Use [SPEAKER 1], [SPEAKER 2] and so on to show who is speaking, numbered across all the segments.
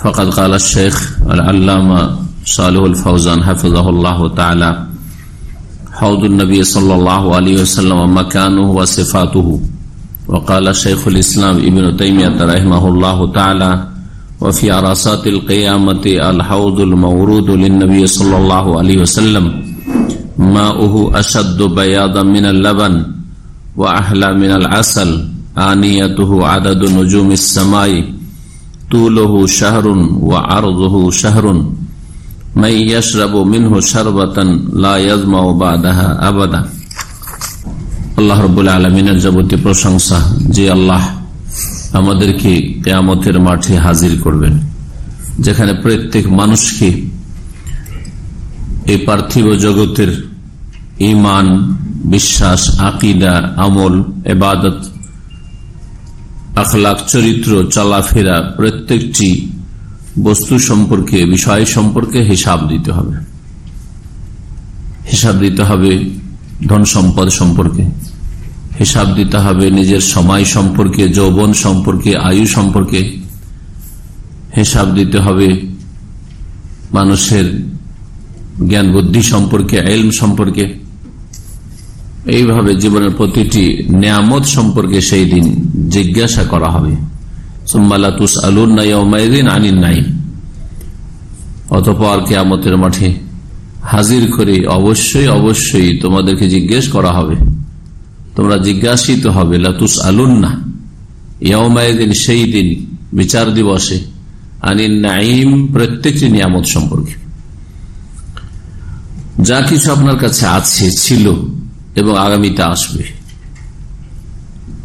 [SPEAKER 1] فقد قال الشيخ العلامة صالح الفوزان حفظه الله تعالى حوض النبي صلى الله عليه وسلم ومكانه وصفاته. وقال شيخ الإسلام ابن تيمية رحمه الله تعالى وفي عرصات القيامة الحوض المورود للنبي صلى الله عليه وسلم ماؤه أشد بياضا من اللبن وأحلى من العسل آنيته عدد نجوم السماء তুলহু শাহরুন ওয়া আরদহু শাহরুন মাই ইয়াশরাবু মিনহু শারবাতান লা ইয়াজমাউ বাদাহা আবাদা আল্লাহ রবুল্লা আলমিনের যাবতীয় প্রশংসা যে আল্লাহ আমাদেরকে কেয়ামতের মাঠে হাজির করবেন, যেখানে প্রত্যেক মানুষকে এই পার্থিব জগতের ইমান বিশ্বাস, আকিদা, আমল এবাদত আখলাক চরিত্র, চলাফেরা প্রত্যেকটি বস্তু সম্পর্কে, বিষয় সম্পর্কে হিসাব দিতে হবে। হিসাব দিতে হবে ধন সম্পদ সম্পর্কে। হিসাব দিতে হবে নিজের সময় সম্পর্কে, যৌবন সম্পর্কে, আয়ু সম্পর্কে। হিসাব দিতে হবে মানুষের জ্ঞান বুদ্ধি সম্পর্কে, এলম সম্পর্কে। এইভাবে জীবনের প্রতিটি নিয়ামত সম্পর্কে সেই দিন জিজ্ঞাসা করা হবে। অতপর কেয়ামতের মাঠে হাজির করে অবশ্যই অবশ্যই তোমাদেরকে জিজ্ঞেস করা হবে। তোমরা জিজ্ঞাসিত হবে লাতুস আলুন না ইয়মায়দিন সেই দিন বিচার দিবসে আনিন নাইম প্রত্যেকটি নিয়ামত সম্পর্কে। যা কিছু আপনার কাছে আছে, ছিল এবং আগামীতে আসবে।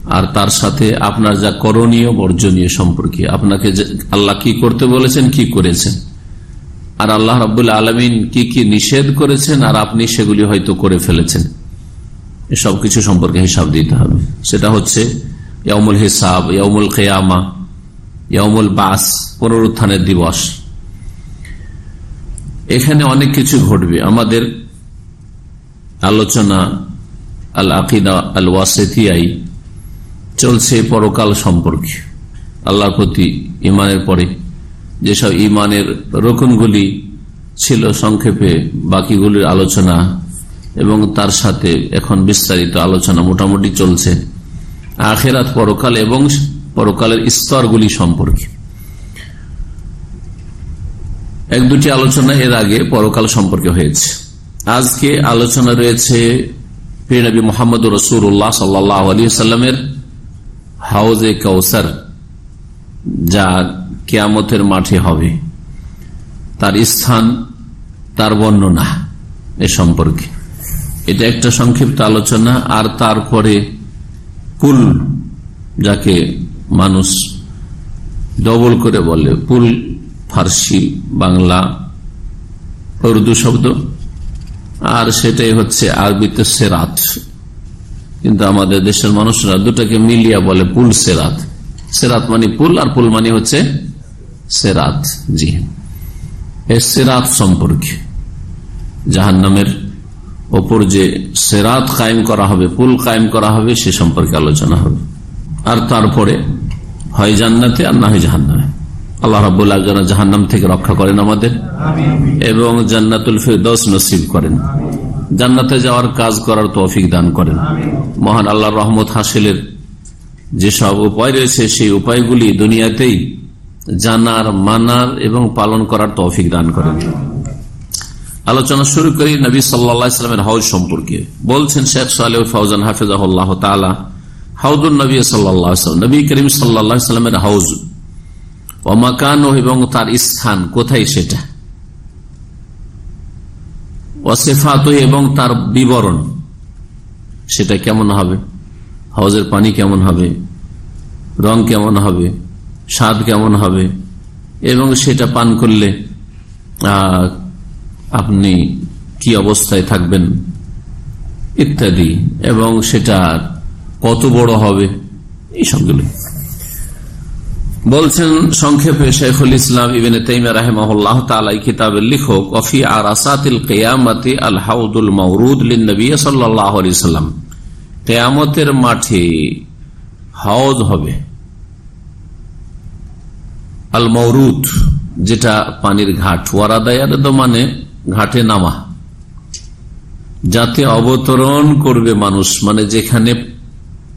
[SPEAKER 1] আর তার সাথে আপনার যা করণীয়, বর্জনীয় সম্পর্কে। আপনাকে আল্লাহ কি করতে বলেছেন, কি করেছেন? আর আল্লাহ রাবুল আলমিন কি কি নিষেধ করেছেন, আর আপনি সেগুলি হয়তো করে ফেলেছেন। এসব কিছু সম্পর্কে হিসাব দিতে হবে। সেটা হচ্ছে ইয়মুল হিসাব ইয়মুল কেয়ামা ইয়মুল বাস, পুনরুত্থানের দিবস। এখানে অনেক কিছু ঘটবে। আমাদের আলোচনা আল আকিদা আল ওয়াসেতিয়াই চলছে পরকাল সম্পর্কে। আল্লাহর প্রতি ইমানের পরে যেসব ইমানের রোকনগুলি ছিল সংক্ষেপে, বাকিগুলির আলোচনা এবং তার সাথে এখন বিস্তারিত আলোচনা মোটামুটি চলছে আখেরাত পরকাল এবং পরকালের স্তরগুলি সম্পর্কে। এক দুটি আলোচনা এর আগে পরকাল সম্পর্কে হয়েছে। আজকে আলোচনা রয়েছে নবী মোহাম্মদ রসুল্লাহ সাল্লাহ আলী সাল্লামের হাউজে কৌসার যা কেয়ামতের মাঠে হবে, তার স্থান, তার বর্ণনা এ সম্পর্কে। এটা একটা সংক্ষিপ্ত আলোচনা, আর তারপরে পুল যাকে মানুষ ডবল করে বলে পুল ফার্সি বাংলা উর্দু শব্দ। আর সেটাই হচ্ছে আরবিতে সেরাত। কিন্তু আমাদের দেশের মানুষরা দুটাকে মিলিয়া বলে পুল সেরাত। সেরাত মানে পুল আর পুল মানে হচ্ছে সেরাত, জি। সেরাত সম্পর্কে জাহান নামের ওপর যে সেরাত কায়েম করা হবে, পুল কায়েম করা হবে, সে সম্পর্কে আলোচনা হবে। আর তারপরে হয় জান্নাতে আর না হয় জাহান্নামে। আল্লাহ রাবুল্লাহ যেন জাহান্নাম থেকে রক্ষা করেন আমাদের এবং জান্নাতুল ফেরদৌস নসিব করেন। জান্নাতে যাওয়ার কাজ করার তৌফিক দান করেন। মহান আল্লাহ রহমত হাসিলের যেসব উপায় রয়েছে, সেই উপায়গুলি দুনিয়াতেই জানার, মানার এবং পালন করার তৌফিক দান করেন। আলোচনা শুরু করি নবী সাল্লামের হাউজ সম্পর্কে। বলছেন শেখ সালে ফৌজান হাফিজাহ তালা হাউদুল নবী সাল্লাম, নবী করিম সাল্লামের হাউজ। ও মাকান এবং তার স্থান, কোথায় সেটা? অসেফাত এবং তার বিবরণ, সেটা কেমন হবে? হাউজের পানি কেমন হবে? রং কেমন হবে? স্বাদ কেমন হবে? এবং সেটা পান করলে আপনি কি অবস্থায় থাকবেন? ইত্যাদি। এবং সেটা কত বড় হবে? এই সবগুলি বলছেন, সংক্ষেপে শেখুল ইসলাম ইবেন তাইমা রাহেমাহুল্লাহ তালাই কিতাবের লিখক, অফি আর আসাতিল কেয়ামতি আল হাউদুল মৌরুদ নবী সাল্লাহ সাল্লাম। কেয়ামতের মাঠে হাউদ হবে। আল মৌরুদ যেটা পানির ঘাট ওয়ারাদায়ার মানে ঘাটে নামা। যাতে অবতরণ করবে মানুষ মানে যেখানে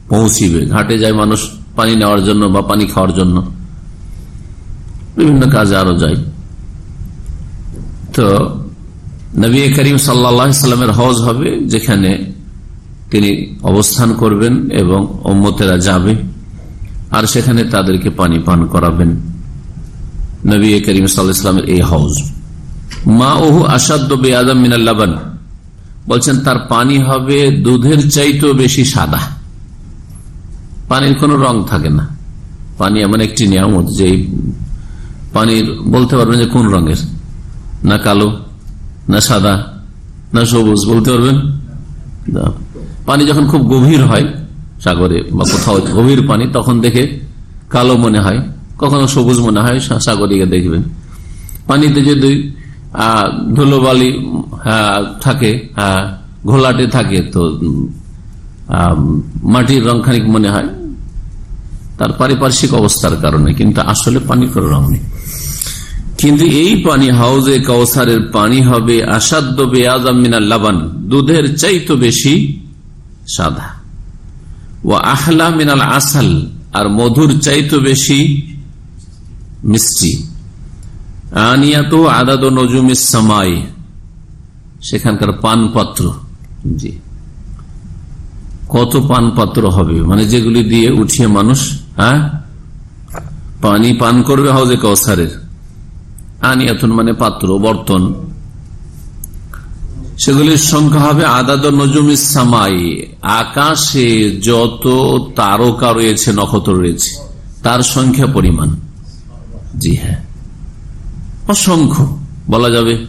[SPEAKER 1] পৌঁছিবে, ঘাটে যায় মানুষ পানি নেওয়ার জন্য বা পানি খাওয়ার জন্য। বিভিন্ন কাজে আরও যায় তো নবী করিম সাল্লামের হজ হবে, যেখানে তিনি অবস্থান করবেন এবং অম্মতেরা যাবে আর সেখানে তাদেরকে পানি পান করাবেন। নবী করিম সাল্লাহামের এই হজ। মা ওহু আসাদ্দ বেআদম মিনাল্লাবান বলছেন, তার পানি হবে দুধের চাইতেও বেশি সাদা। পানির কোনো রং থাকে না। পানি এমন একটি নিয়ামত যে পানির বলতে পারবেন যে কোন রঙের? না কালো, না সাদা, না সবুজ বলতে পারবেন? পানি যখন খুব গভীর হয়, সাগরে বা কোথাও গভীর পানি, তখন দেখে কালো মনে হয়, কখনো সবুজ মনে হয় সাগরিকে দেখবেন। পানিতে যদি ধুলোবালি থাকে ঘোলাটে থাকে, তো মাটির রং খানিক মনে হয় তার পারিপার্শ্বিক অবস্থার কারণে, কিন্তু আসলে পানি রং নেই কিন্তু এই পানি হাউজে কাউসারের পানি হবে আসাদ্য বেআমিনা লাবান, দুধের চাইতো বেশি সাদা। ও আহলা মিনাল আসাল, আর মধুর চাইতো বেশি মিষ্টি। আনিয়াত আদাদ নজুমিস সামাই, সেখানকার পানপাত্র। জি। কত পানপাত্র হবে? মানে যেগুলি দিয়ে উঠিয়ে মানুষ হ্যাঁ? পানি পান করবে হাউজে কৌসারের আনিয়াতুন মানে পাত্র, বর্তন। সেগুলির সংখ্যা হবে আদাদ নজুম সামাই আকাশে যত তারকা রয়েছে, নক্ষত্র রয়েছে, তার সংখ্যা পরিমাণ। জি হ্যাঁ। অসংখ্য, বলা যাবে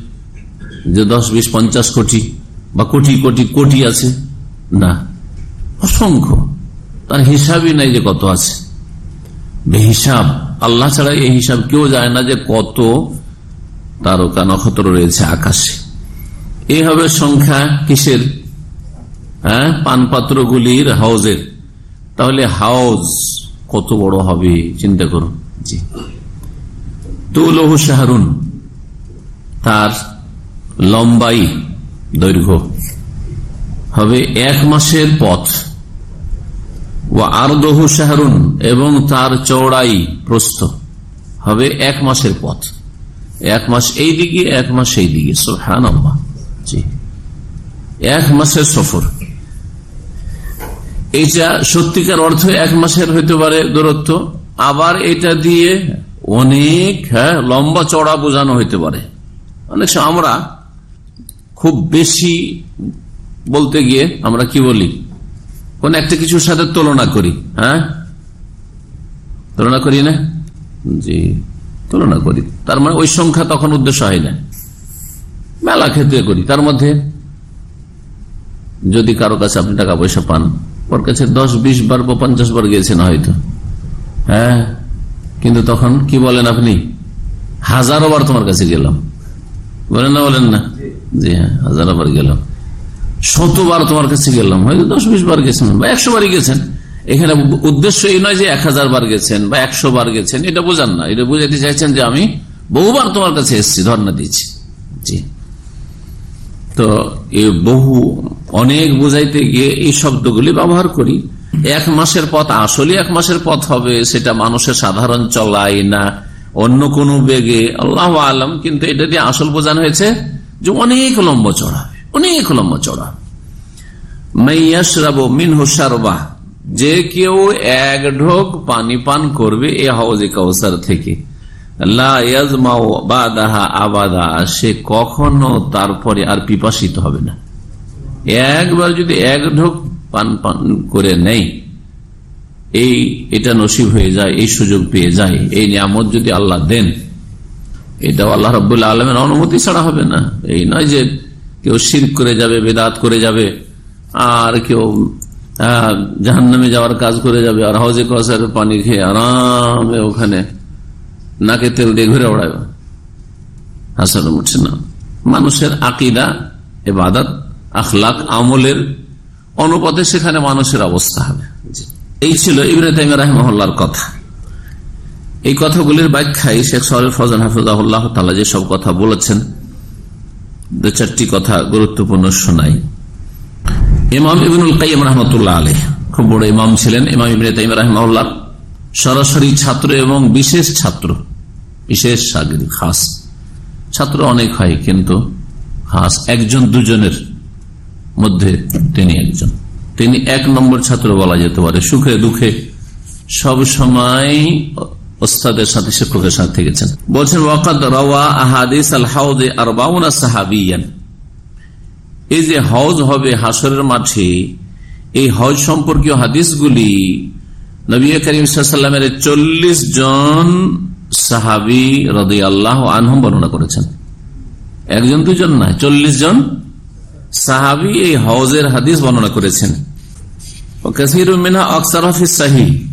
[SPEAKER 1] যে দশ, বিশ, পঞ্চাশ কোটি বা কোটি কোটি কোটি আছে। না, অসংখ্য। তার হিসাবই নাই যে কত আছে। হিসাব আল্লাহ ছাড়া এই হিসাব কেউ যায় না যে কত তারকা নক্ষত্র রয়েছে আকাশে। এই হবে সংখ্যা কিসের? হ্যাঁ পানপাত্রগুলির হাউজের। তাহলে হাউজ কত বড় হবে, চিন্তা করুন। জি। তুলহু শাহরুন, তার লম্বাই দৈর্ঘ্য। হবে এক মাসের পথ। ও আরদহু শাহরুন, এবং তার চৌড়াই প্রস্থ। হবে এক মাসের পথ। এক মাস এই দিকে, এক মাস সেই দিকে। সোহান জি। এক মাসের সফর। এইটা সত্যিকার অর্থ এক মাসের হইতে পারে দূরত্ব। আবার এটা দিয়ে অনেক হ্যাঁ লম্বা চড়া বোঝানো হইতে পারে। অনেক আমরা খুব বেশি বলতে গিয়ে আমরা কি বলি? কোন একটা কিছুর সাথে তুলনা করি হ্যাঁ? তুলনা করি না? জি, তুলনা করি। তার মানে ওই সংখ্যা তখন উদ্দেশ্য হয় না। মেলা ক্ষেত্রে করি। তার মধ্যে যদি কারও কাছে আপনি টাকা পয়সা পান, ওর কাছে দশ, বিশ বার বা পঞ্চাশ বার গিয়েছেন হয়তো। হ্যাঁ? কিন্তু তখন কি বলেন আপনি? হাজারো বার তোমার কাছে গেলাম। বলেন না বলেন না। জি হ্যাঁ হাজারো বার গেলাম। শতবার তোমার কাছে গেলাম। হয়তো দশ বিশ বার গেছেন বা একশো বারই গেছেন। এখানে উদ্দেশ্য এই নয় যে এক হাজার বার গেছেন বা একশো বার গেছেন, এটা বোঝান না। এটা বুঝাইতে চাইছেন যে আমি বহুবার তোমার কাছে এসছি, ধর্ণা দিচ্ছি জি। তো এই বহু, অনেক বুঝাইতে গিয়ে এই শব্দগুলি ব্যবহার করি। এক মাসের পথ আসলে এক মাসের পথ হবে, সেটা মানুষের সাধারণ চলাই না। অন্য কোনো বেগে, আল্লাহ আলম, কিন্তু এটা দিয়ে আসল বোঝানো হয়েছে যে অনেক লম্ব চড়া। অনেক লম্বা চড়া মিনহুসারবা যে কেউ এক ঢোক পানি পান করবে এ হাউজে কাউসার থেকে। সে কখনো তারপরে আর পিপাসিত হবে না। একবার যদি এক ঢোক পান পান করে নেই এই, এটা নসিব হয়ে যায়, এই সুযোগ পেয়ে যায়, এই নিয়ামত যদি আল্লাহ দেন, এটাও আল্লাহ রবাহ আলমের অনুমতি ছাড়া হবে না। এই নয় যে কেউ শির করে যাবে, বেদাত করে যাবে, আর কেউ জাহান নামে যাওয়ার কাজ করে যাবে, আর হাউজে কসার পানি খেয়ে আরামে ওখানে নাকে তেল দিয়ে ঘুরে ওড়াবে হাসান উঠছে না, মানুষের আকিদা, এবাদত, আখলাক, আমলের অনুপাতে সেখানে মানুষের অবস্থা হবে। এই ছিল ইব্রাহিম রাহমহল্লার কথা। এই কথাগুলির ব্যাখ্যায় শেখ সরের ফজান তালা যে সব কথা বলেছেন চারটি কথা গুরুত্বপূর্ণ শোনাই। ইমাম ইবিনুল কাইম রহমতুল্লাহ আলী খুব বড় ইমাম ছিলেন। ইমাম ইবিন তাইম রহমাউল্লাহ সরাসরি ছাত্র এবং বিশেষ ছাত্র, বিশেষ সাগরি, খাস। ছাত্র অনেক হয়, কিন্তু খাস একজন দুজনের মধ্যে তিনি একজন। তিনি এক নম্বর ছাত্র বলা যেতে পারে। সুখে দুঃখে সব সময় ওস্তাদের সাথে শিক্ষকের সাথে থেকেছেন। বলছেন, ওয়াকাদ রওয়া আহাদিস আল হাউদে আর সাহাবিয়ান। এই যে হজ হবে হাসরের মাঠে, এই হজ সম্পর্কীয় হাদিসগুলি নবী করিম সাল্লামের চল্লিশ জন সাহাবি রদি আল্লাহ আনহম বর্ণনা করেছেন। একজন, দুজন নয় চল্লিশ জন সাহাবি এই হজের হাদিস বর্ণনা করেছেন। সাহি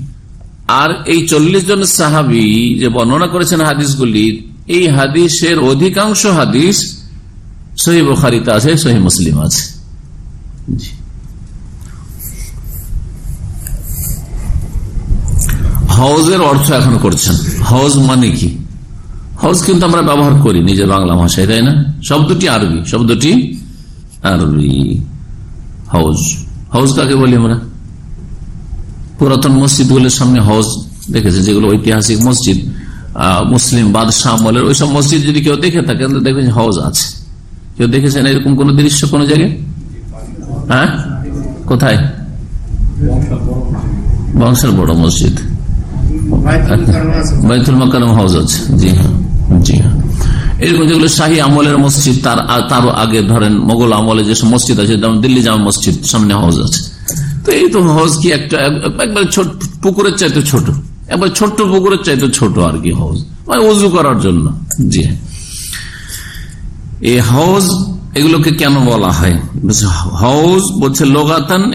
[SPEAKER 1] আর এই চল্লিশ জন সাহাবি যে বর্ণনা করেছেন হাদিসগুলি এই হাদিসের অধিকাংশ হাদিস সহি বখারিতে আছে সহি মুসলিম আছে। হজের অর্থ এখন করছেন। হজ মানে কি? হজ কিন্তু আমরা ব্যবহার করি নিজের বাংলা ভাষায় তাই না? শব্দটি আরবি শব্দটি আরবি। হজ হজ কাকে বলি আমরা? পুরাতন মসজিদগুলোর সামনে হজ দেখেছে যেগুলো ঐতিহাসিক মসজিদ মুসলিম বাদশাহ আমলের ওইসব মসজিদ যদি কেউ দেখে থাকে দেখবেন হজ আছে। কেউ দেখেছেন এরকম কোন দৃশ্য কোন জায়গায়? হ্যাঁ? কোথায়? বংশের বড় মসজিদ। বাইতুল মাকারম হাউস আছে। জি হ্যাঁ জি হ্যাঁ। এরকম যেগুলো শাহী আমলের মসজিদ তার তারও আগে ধরেন মোগল আমলে যেসব মসজিদ আছে যেমন দিল্লি জামা মসজিদ সামনে হাউস আছে। এই তো হাউস কি একটা ছোট পুকুরের চাইতে ছোট, একবার ছোট্ট পুকুরের চাইতে ছোট আর কি হাউস মানে উজু করার জন্য। জি। এই হাউস এগুলোকে কেন বলা হয়? হাউস বলছে লোগাতান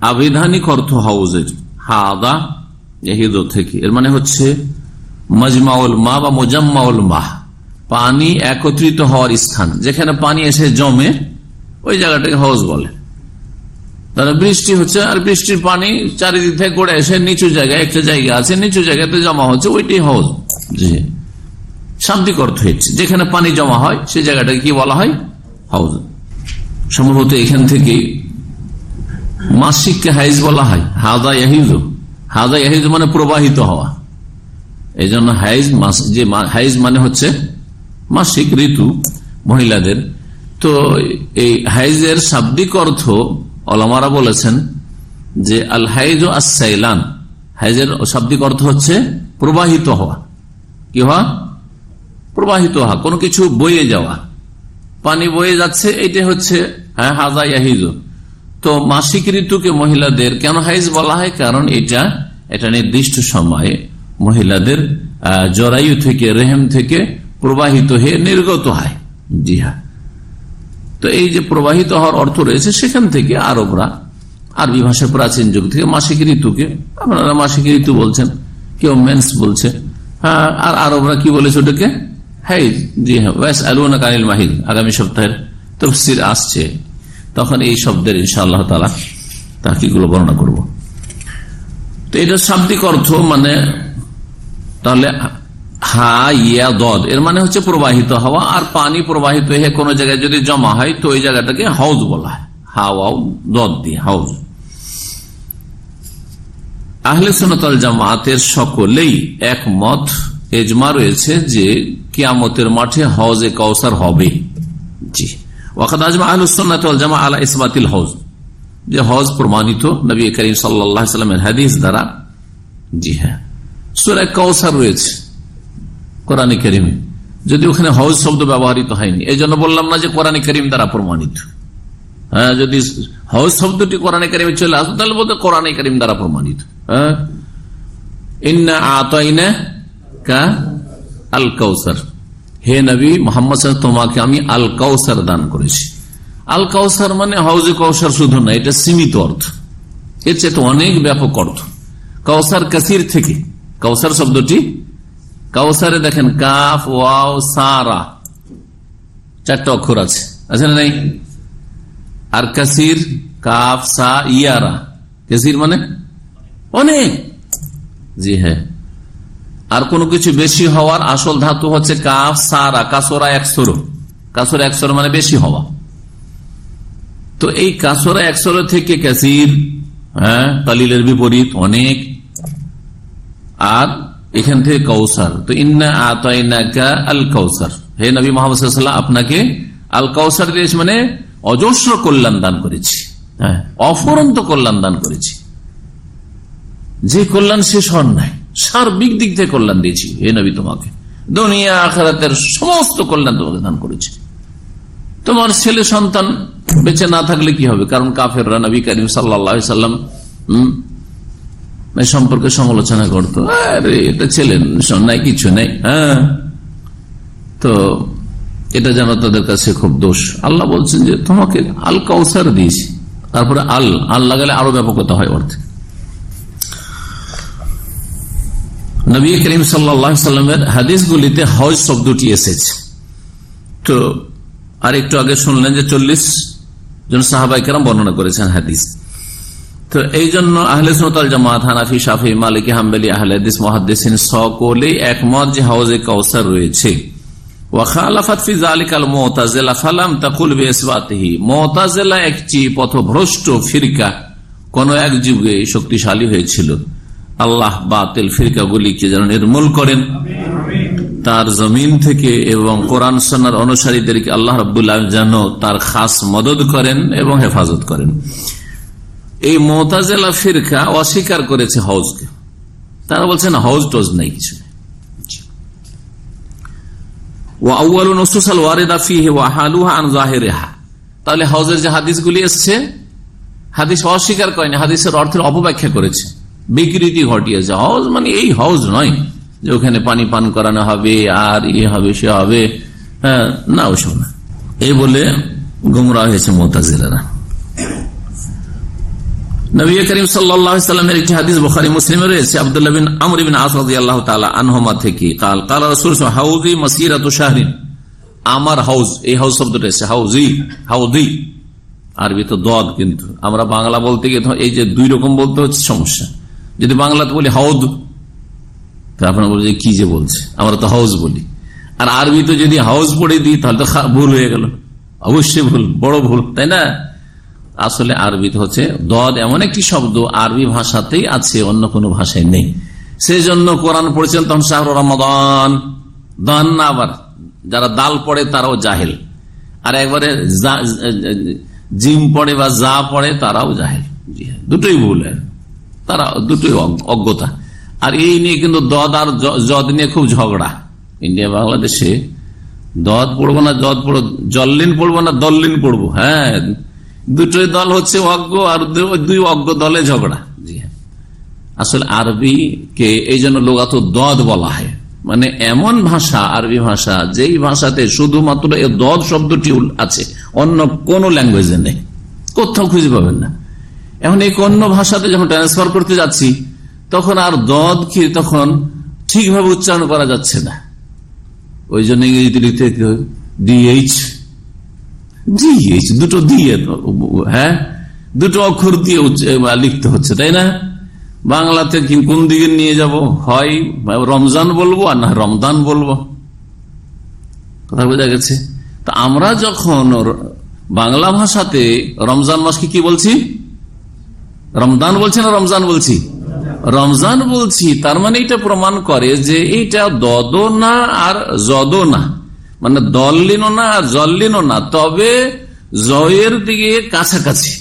[SPEAKER 1] আবিধানিক অর্থ হাউজের। হাদা, এহিদ থেকে। এর মানে হচ্ছে মজমাউল মা বা মোজাম্মাউল মাহ। পানি একত্রিত হওয়ার স্থান। যেখানে পানি এসে জমে, ওই জায়গাটাকে হাউস বলে। তাহলে বৃষ্টি হচ্ছে আর বৃষ্টির পানি চারিদিক থেকে গড়ে এসে নিচু জায়গায়, একটা জায়গা আছে, নিচু জায়গাতে জমা হচ্ছে, ওইটাই হাউস জি। শাব্দিক অর্থ হচ্ছে যেখানে পানি জমা হয় সেই জায়গাটাকে কি বলা হয়? হাউজ সম্ভবত এখান থেকে মাসিককে হাইজ বলা হয়, হাদা ইয়াহিজ হাদা ইয়াহিজ মানে প্রবাহিত হওয়া। এই জন্য হাইজ মাস, যে হাইজ মানে হচ্ছে মাসিক ঋতু মহিলাদের। তো এই হাইজের শাব্দিক অর্থ অলামারা বলেছেন যে আল হাইজ আসাইলান হাইজের শাব্দিক অর্থ হচ্ছে প্রবাহিত হওয়া। কি হওয়া? প্রবাহিত হওয়া, কোনো কিছু বয়ে যাওয়া। পানি বয়ে যাচ্ছে এটা হচ্ছে হ্যাঁ হাজা ইয়াহিজ। তো মাসিক ঋতুকে মহিলাদের, কেন হাইজ বলা হয়? কারণ এটা এটা নির্দিষ্ট সময়ে মহিলাদের জরায়ু থেকে, রেহেম থেকে প্রবাহিত হয়ে নির্গত হয়। জি হ্যাঁ। তো এই যে প্রবাহিত হওয়ার অর্থ রয়েছে, সেখান থেকে আরবরা, আরবি ভাষার প্রাচীন যুগ থেকে মাসিক ঋতুকে, আপনারা মাসিক ঋতু বলছেন, কেউ মেন্স বলছে হ্যাঁ আর আরবরা কি বলেছে ওটাকে? হাইজ জি হ্যাঁ ওয়াস আলুনা কানিল মাহিদ, আগামী সপ্তাহের তফসির আসছে। তখন এই শব্দের ইনশা আল্লাহ তালা তাকিগুলো বর্ণনা করব। তো এটা শাব্দিক অর্থ মানে তাহলে হা ইয়া দদ। এর মানে হচ্ছে প্রবাহিত হওয়া আর পানি প্রবাহিত হয়ে কোন জায়গায় যদি জমা হয়, তো ওই জায়গাটাকে হাউজ বলা হয়। হাওয়াও দদ দিয়ে, হাউজ। আহলে সোনাতল জামাতের সকলেই একমত, এজমা রয়েছে যে কিয়ামতের মাঠে হজে কৌসার হবে। জি। ওয়াকাদ আজমা আহলুসন্নাত ওয়াল জামা আলা ইসবাতিল হজ যে হজ প্রমাণিত নবী করিম সাল্লামের হাদিস দ্বারা। জি হ্যাঁ। সূরা কাউসার রয়েছে। কোরআনে কারিমে। যদি ওখানে হজ শব্দ ব্যবহৃত হয়নি এই জন্য বললাম না যে কোরআনে করিম দ্বারা প্রমাণিত। হ্যাঁ যদি হজ শব্দটি কোরআনে কারিমে চলে আসতো তাহলে বলতে কোরআনে করিম দ্বারা প্রমাণিত। হ্যাঁ? আল কাউসার হে নবী মোহাম্মদ তোমাকে আমি আল কাউসার দান করেছি। আল কাউসার মানে হাউজে কৌসার শুধু না, এটা সীমিত অর্থ। এর চেয়ে অনেক ব্যাপক অর্থ। কৌসার কাসির থেকে কৌসার শব্দটি কাউসারে দেখেন কাফ, ওয়াও, সারা। চারটা অক্ষর আছে। আছে না নাই? আর কাসির, কাফ, সা, ইয়ারা। কাসির মানে? অনেক। জি হ্যাঁ। আর কোনো কিছু বেশি হওয়ার আসল ধাতু হচ্ছে কাফ, সারা, কাসোরা একশোর কাসোরা একশোর মানে বেশি হওয়া। তো এই কাসোরা একশোর থেকে কাসির হ্যাঁ কালিলের বিপরীত অনেক। আর এখান থেকে কৌসার তো ইন্না আতাইনাকা আল কৌসার হে নবী মোহাম্মদ আপনাকে আল কৌসার দিয়েছি মানে অজস্র কল্যাণ দান করেছি। হ্যাঁ অফরন্ত কল্যাণ দান করেছি। যে কল্যাণ শেষ হন নাই, সার্বিক দিক থেকে কল্যাণ দিয়েছি হে নবী তোমাকে। দুনিয়া, আখারাতের সমস্ত কল্যাণ তোমাকে দান করেছি। তোমার ছেলে সন্তান বেঁচে না থাকলে কি হবে? কারণ কাফেররা নবী করিম সাল্লা সাল্লাম সম্পর্কে সমালোচনা করতো। আরে, এটা ছেলে নাই, কিছু নেই হ্যাঁ? তো এটা যেন তাদের কাছে খুব দোষ। আল্লাহ বলছেন যে, তোমাকে আল কাউসার দিয়েছি। তারপরে আল আল লাগালে আরও ব্যাপকতা হয় অর্থে নবী করিম সাল্লামের হাদিসগুলিতে হজ শব্দটি এসেছে। তো আর একটু আগে শুনলেন যে চল্লিশ জন সাহাবাই কেরাম বর্ণনা করেছেন হাদিস। তো এই জন্য আহলে সোতাল জামাত, হানাফি, শাফি, মালিক, হাম্বেলি আহলেদিস সকলেই একমত যে হাউজে কাউসার রয়েছে। পথভ্রষ্ট ফিরকা, কোন এক যুগে শক্তিশালী হয়েছিল। আল্লাহ বাতিল ফিরকাগুলিকে যেন নির্মূল করেন। তার জমিন থেকে এবং কোরআন সন্ন্যার অনুসারীদেরকে আল্লাহ রবুল্লাহ যেন তার খাস মদত করেন এবং হেফাজত করেন। এই মোতাজেলা ফিরকা অস্বীকার করেছে হজকে তারা বলছেন হজ টজ নেই কিছু তাহলে হজের যে হাদিসগুলি এসছে, হাদিস অস্বীকার করেনি হাদিসের অর্থের অপব্যাখ্যা করেছে। বিকৃতি ঘটিয়েছে। হজ মানে এই হজ নয় যে ওখানে পানি পান করানো হবে, আর ইয়ে হবে, সে হবে। হ্যাঁ না, ওসব না। এই বলে গুমরা হয়েছে মোতাজিলারা। নবী করিম সাল্লামের একটি হাদিস বখারি মুসলিমে রয়েছে, আবদুল্লাহ আল্লাহ তালা আনহমা থেকে। কাল কাল রসুল হাউদি মসিরাত শাহরিন। আমার হাউজ, এই হাউস শব্দটা এসেছে, হাউজি, হাউদি। আরবি তো দদ কিন্তু। আমরা বাংলা বলতে গিয়ে এই যে দুই রকম বলতে হচ্ছে, সমস্যা। যদি বাংলাতে বলি হাউদ আপনার বলছে কি যে বলছে? আমরা তো হাউস বলি। আর আরবিতে যদি হাউস পড়ে দিই, তাহলে তো ভুল হয়ে গেল। অবশ্যই ভুল, বড় ভুল, তাই না? আসলে আরবিতে হচ্ছে দদ এমন একটি শব্দ, আরবি ভাষাতেই আছে, অন্য কোনো ভাষায় নেই। সেই জন্য কোরআন পড়েছেন তখন শাহর রমাদান। দান না আবার, যারা দাল পড়ে তারাও জাহেল। আর একবারে জিম পড়ে বা যা পড়ে তারাও জাহেল। দুটোই ভুল তারা দুটোই অজ্ঞতা। আর এই নিয়ে কিন্তু দদ আর জদ নিয়ে খুব ঝগড়া। ইন্ডিয়া, বাংলাদেশে দদ পড়ব না, জদ পড়ব, জল্লিন পড়ব না, দল্লিন পড়ব। হ্যাঁ দুটোই দল হচ্ছে অজ্ঞ আর দুই অজ্ঞ দলে ঝগড়া। জি হ্যাঁ। আসলে আরবি কে এই জন্য লোগাত দদ বলা হয়। মানে এমন ভাষা, আরবি ভাষা, যেই ভাষাতে শুধুমাত্র এই দদ শব্দটি আছে, অন্য কোন ল্যাঙ্গুয়েজে নেই। কোথাও খুঁজে পাবেন না। এখন এই অন্য ভাষাতে যখন ট্রান্সফার করতে যাচ্ছি, তখন আর দদ কে তখন ঠিকভাবে উচ্চারণ করা যাচ্ছে না। ওই জন্য ইংরেজিতে লিখতে ডিএইচ ডিএইচ দুটো দিয়ে হ্যাঁ? দুটো অক্ষর দিয়ে লিখতে হচ্ছে, তাই না? বাংলাতে কোন দিকে নিয়ে যাব? হয় রমজান বলব আর না রমদান বলব? কথা বোঝা গেছে? তা আমরা যখন বাংলা ভাষাতে রমজান মাসকে কি বলছি? রমদান বলছি না রমজান বলছি? রমজান বলছি, তার মানে এটা প্রমাণ করে যে এইটা দদ না আর জদ না মানে দল্লিনও না জল্লিনও না। তবে জয়ের দিকে কাছাকাছি।